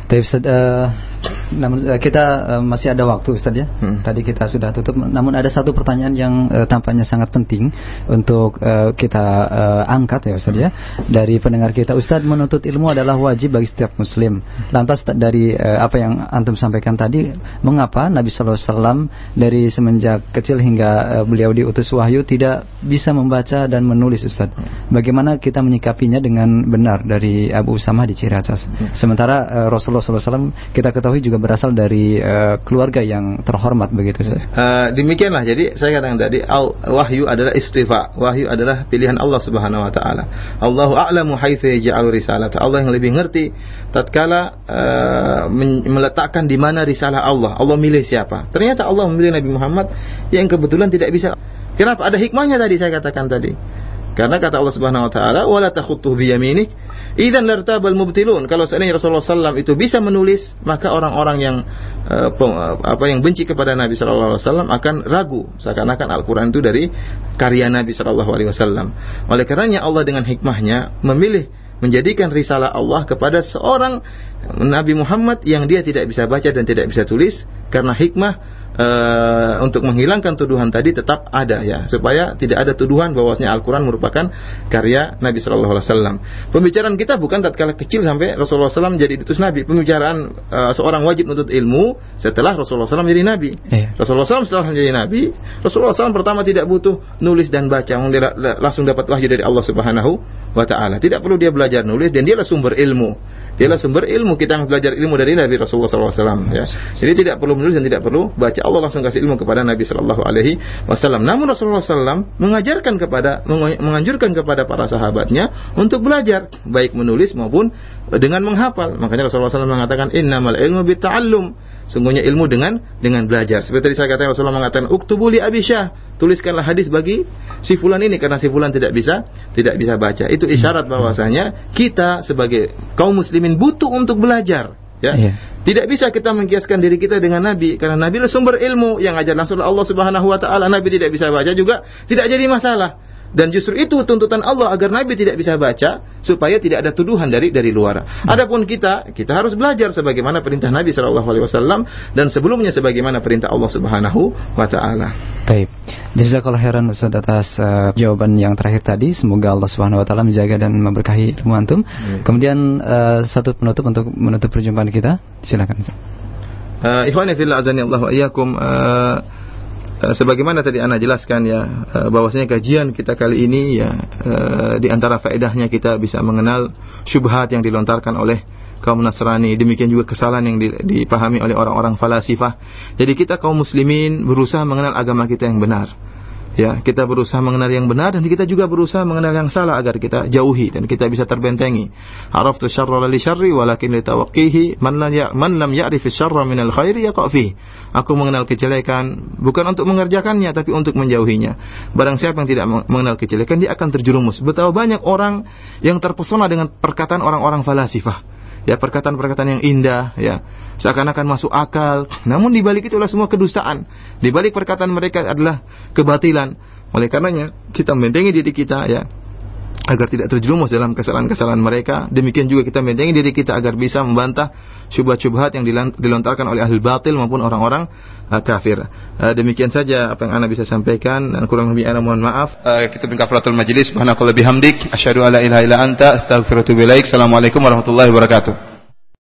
S2: Tapi Ustaz uh, namun uh, kita uh, masih ada waktu Ustaz ya. Hmm. Tadi kita sudah tutup namun ada satu pertanyaan yang uh, tampaknya sangat penting untuk uh, kita uh, angkat ya Ustaz ya. Dari pendengar kita Ustaz menuntut ilmu adalah wajib bagi setiap muslim. Lantas dari uh, apa yang antum sampaikan tadi mengapa Nabi sallallahu alaihi wasallam dari semenjak kecil hingga uh, beliau diutus wahyu tidak tidak bisa membaca dan menulis Ustaz. Bagaimana kita menyikapinya dengan benar dari Abu Usamah di Ciracas. Sementara uh, Rasulullah SAW kita ketahui juga berasal dari uh, keluarga yang terhormat begitu Ustaz.
S1: Uh, demikianlah. Jadi saya katakan tadi al wahyu adalah istifa. Wahyu adalah pilihan Allah Subhanahu wa taala. Allahu a'lamu haitsu yaj'alu risalata. Allah yang lebih ngerti tatkala uh, meletakkan di mana risalah Allah. Allah milih siapa? Ternyata Allah memilih Nabi Muhammad yang kebetulan tidak bisa Kenapa? Ada hikmahnya tadi saya katakan tadi. Karena kata Allah Subhanahu wa taala, "Wala takhutuhu bi yaminik." Idzan lartabal mubtilun. Kalau seandainya Rasulullah SAW itu bisa menulis, maka orang-orang yang uh, apa yang benci kepada Nabi sallallahu alaihi wasallam akan ragu seakan-akan Al-Qur'an itu dari karya Nabi sallallahu alaihi wasallam. Oleh karenanya Allah dengan hikmahnya memilih menjadikan risalah Allah kepada seorang Nabi Muhammad yang dia tidak bisa baca dan tidak bisa tulis karena hikmah uh, untuk menghilangkan tuduhan tadi tetap ada ya supaya tidak ada tuduhan bahwasanya Al-Qur'an merupakan karya Nabi Shallallahu alaihi wasallam. Pembicaraan kita bukan tatkala kecil sampai Rasulullah SAW jadi diutus Nabi. Pembicaraan uh, seorang wajib menuntut ilmu setelah Rasulullah SAW menjadi Nabi. Yeah. Rasulullah SAW setelah menjadi Nabi, Rasulullah SAW pertama tidak butuh nulis dan baca, langsung dapat wahyu dari Allah Subhanahu wa taala. Tidak perlu dia belajar nulis dan dialah sumber ilmu. Dialah sumber ilmu kita yang belajar ilmu dari Nabi Rasulullah SAW. Ya. Jadi tidak perlu menulis dan tidak perlu baca. Allah langsung kasih ilmu kepada Nabi Shallallahu Alaihi Wasallam. Namun Rasulullah SAW mengajarkan kepada menganjurkan kepada para sahabatnya untuk belajar baik menulis maupun dengan menghafal. Makanya Rasulullah SAW mengatakan innamal ilmu bita'allum Sungguhnya ilmu dengan dengan belajar. Seperti tadi saya katakan Rasulullah mengatakan uktubuli abisyah. Tuliskanlah hadis bagi si fulan ini karena si fulan tidak bisa tidak bisa baca. Itu isyarat bahwasanya kita sebagai kaum muslimin butuh untuk belajar. Ya. Iya. Tidak bisa kita mengkiaskan diri kita dengan Nabi karena Nabi adalah sumber ilmu yang ajar langsung Allah Subhanahu wa taala. Nabi tidak bisa baca juga tidak jadi masalah. Dan justru itu tuntutan Allah agar Nabi tidak bisa baca supaya tidak ada tuduhan dari dari luar. Adapun kita, kita harus belajar sebagaimana perintah Nabi Shallallahu Alaihi Wasallam dan sebelumnya sebagaimana perintah Allah Subhanahu Wa Taala.
S2: Taib. Jazakallah khairan Ustaz atas uh, jawaban yang terakhir tadi. Semoga Allah Subhanahu Wa Taala menjaga dan memberkahi ilmu antum. Hmm. Kemudian uh, satu penutup untuk menutup perjumpaan kita. Silakan.
S1: Uh, Ikhwani fillah azani Allah wa iyyakum. Uh, sebagaimana tadi Anda jelaskan ya uh, bahwasanya kajian kita kali ini ya uh, di antara faedahnya kita bisa mengenal syubhat yang dilontarkan oleh kaum Nasrani. Demikian juga kesalahan yang dipahami oleh orang-orang falasifah. Jadi kita kaum muslimin berusaha mengenal agama kita yang benar Ya, kita berusaha mengenal yang benar dan kita juga berusaha mengenal yang salah agar kita jauhi dan kita bisa terbentengi. Araftu syarra li syarri walakin li tawaqqihi man lam ya man lam ya'rif syarra min al khairi yaqa fi. Aku mengenal kejelekan bukan untuk mengerjakannya tapi untuk menjauhinya. Barang siapa yang tidak mengenal kejelekan dia akan terjerumus. Betapa banyak orang yang terpesona dengan perkataan orang-orang falasifah. Ya, perkataan-perkataan yang indah, ya seakan-akan masuk akal. Namun di balik itulah semua kedustaan. Di balik perkataan mereka adalah kebatilan. Oleh karenanya kita membentengi diri kita ya agar tidak terjerumus dalam kesalahan-kesalahan mereka. Demikian juga kita membentengi diri kita agar bisa membantah syubhat-syubhat yang dilontarkan oleh ahli batil maupun orang-orang kafir. Demikian saja apa yang Anda bisa sampaikan kurang lebih Anda mohon maaf. Uh, kita beri kafaratul majlis. Subhanakallah bihamdik. Asyhadu alla ilaha illa anta astaghfiruka. Assalamualaikum warahmatullahi wabarakatuh.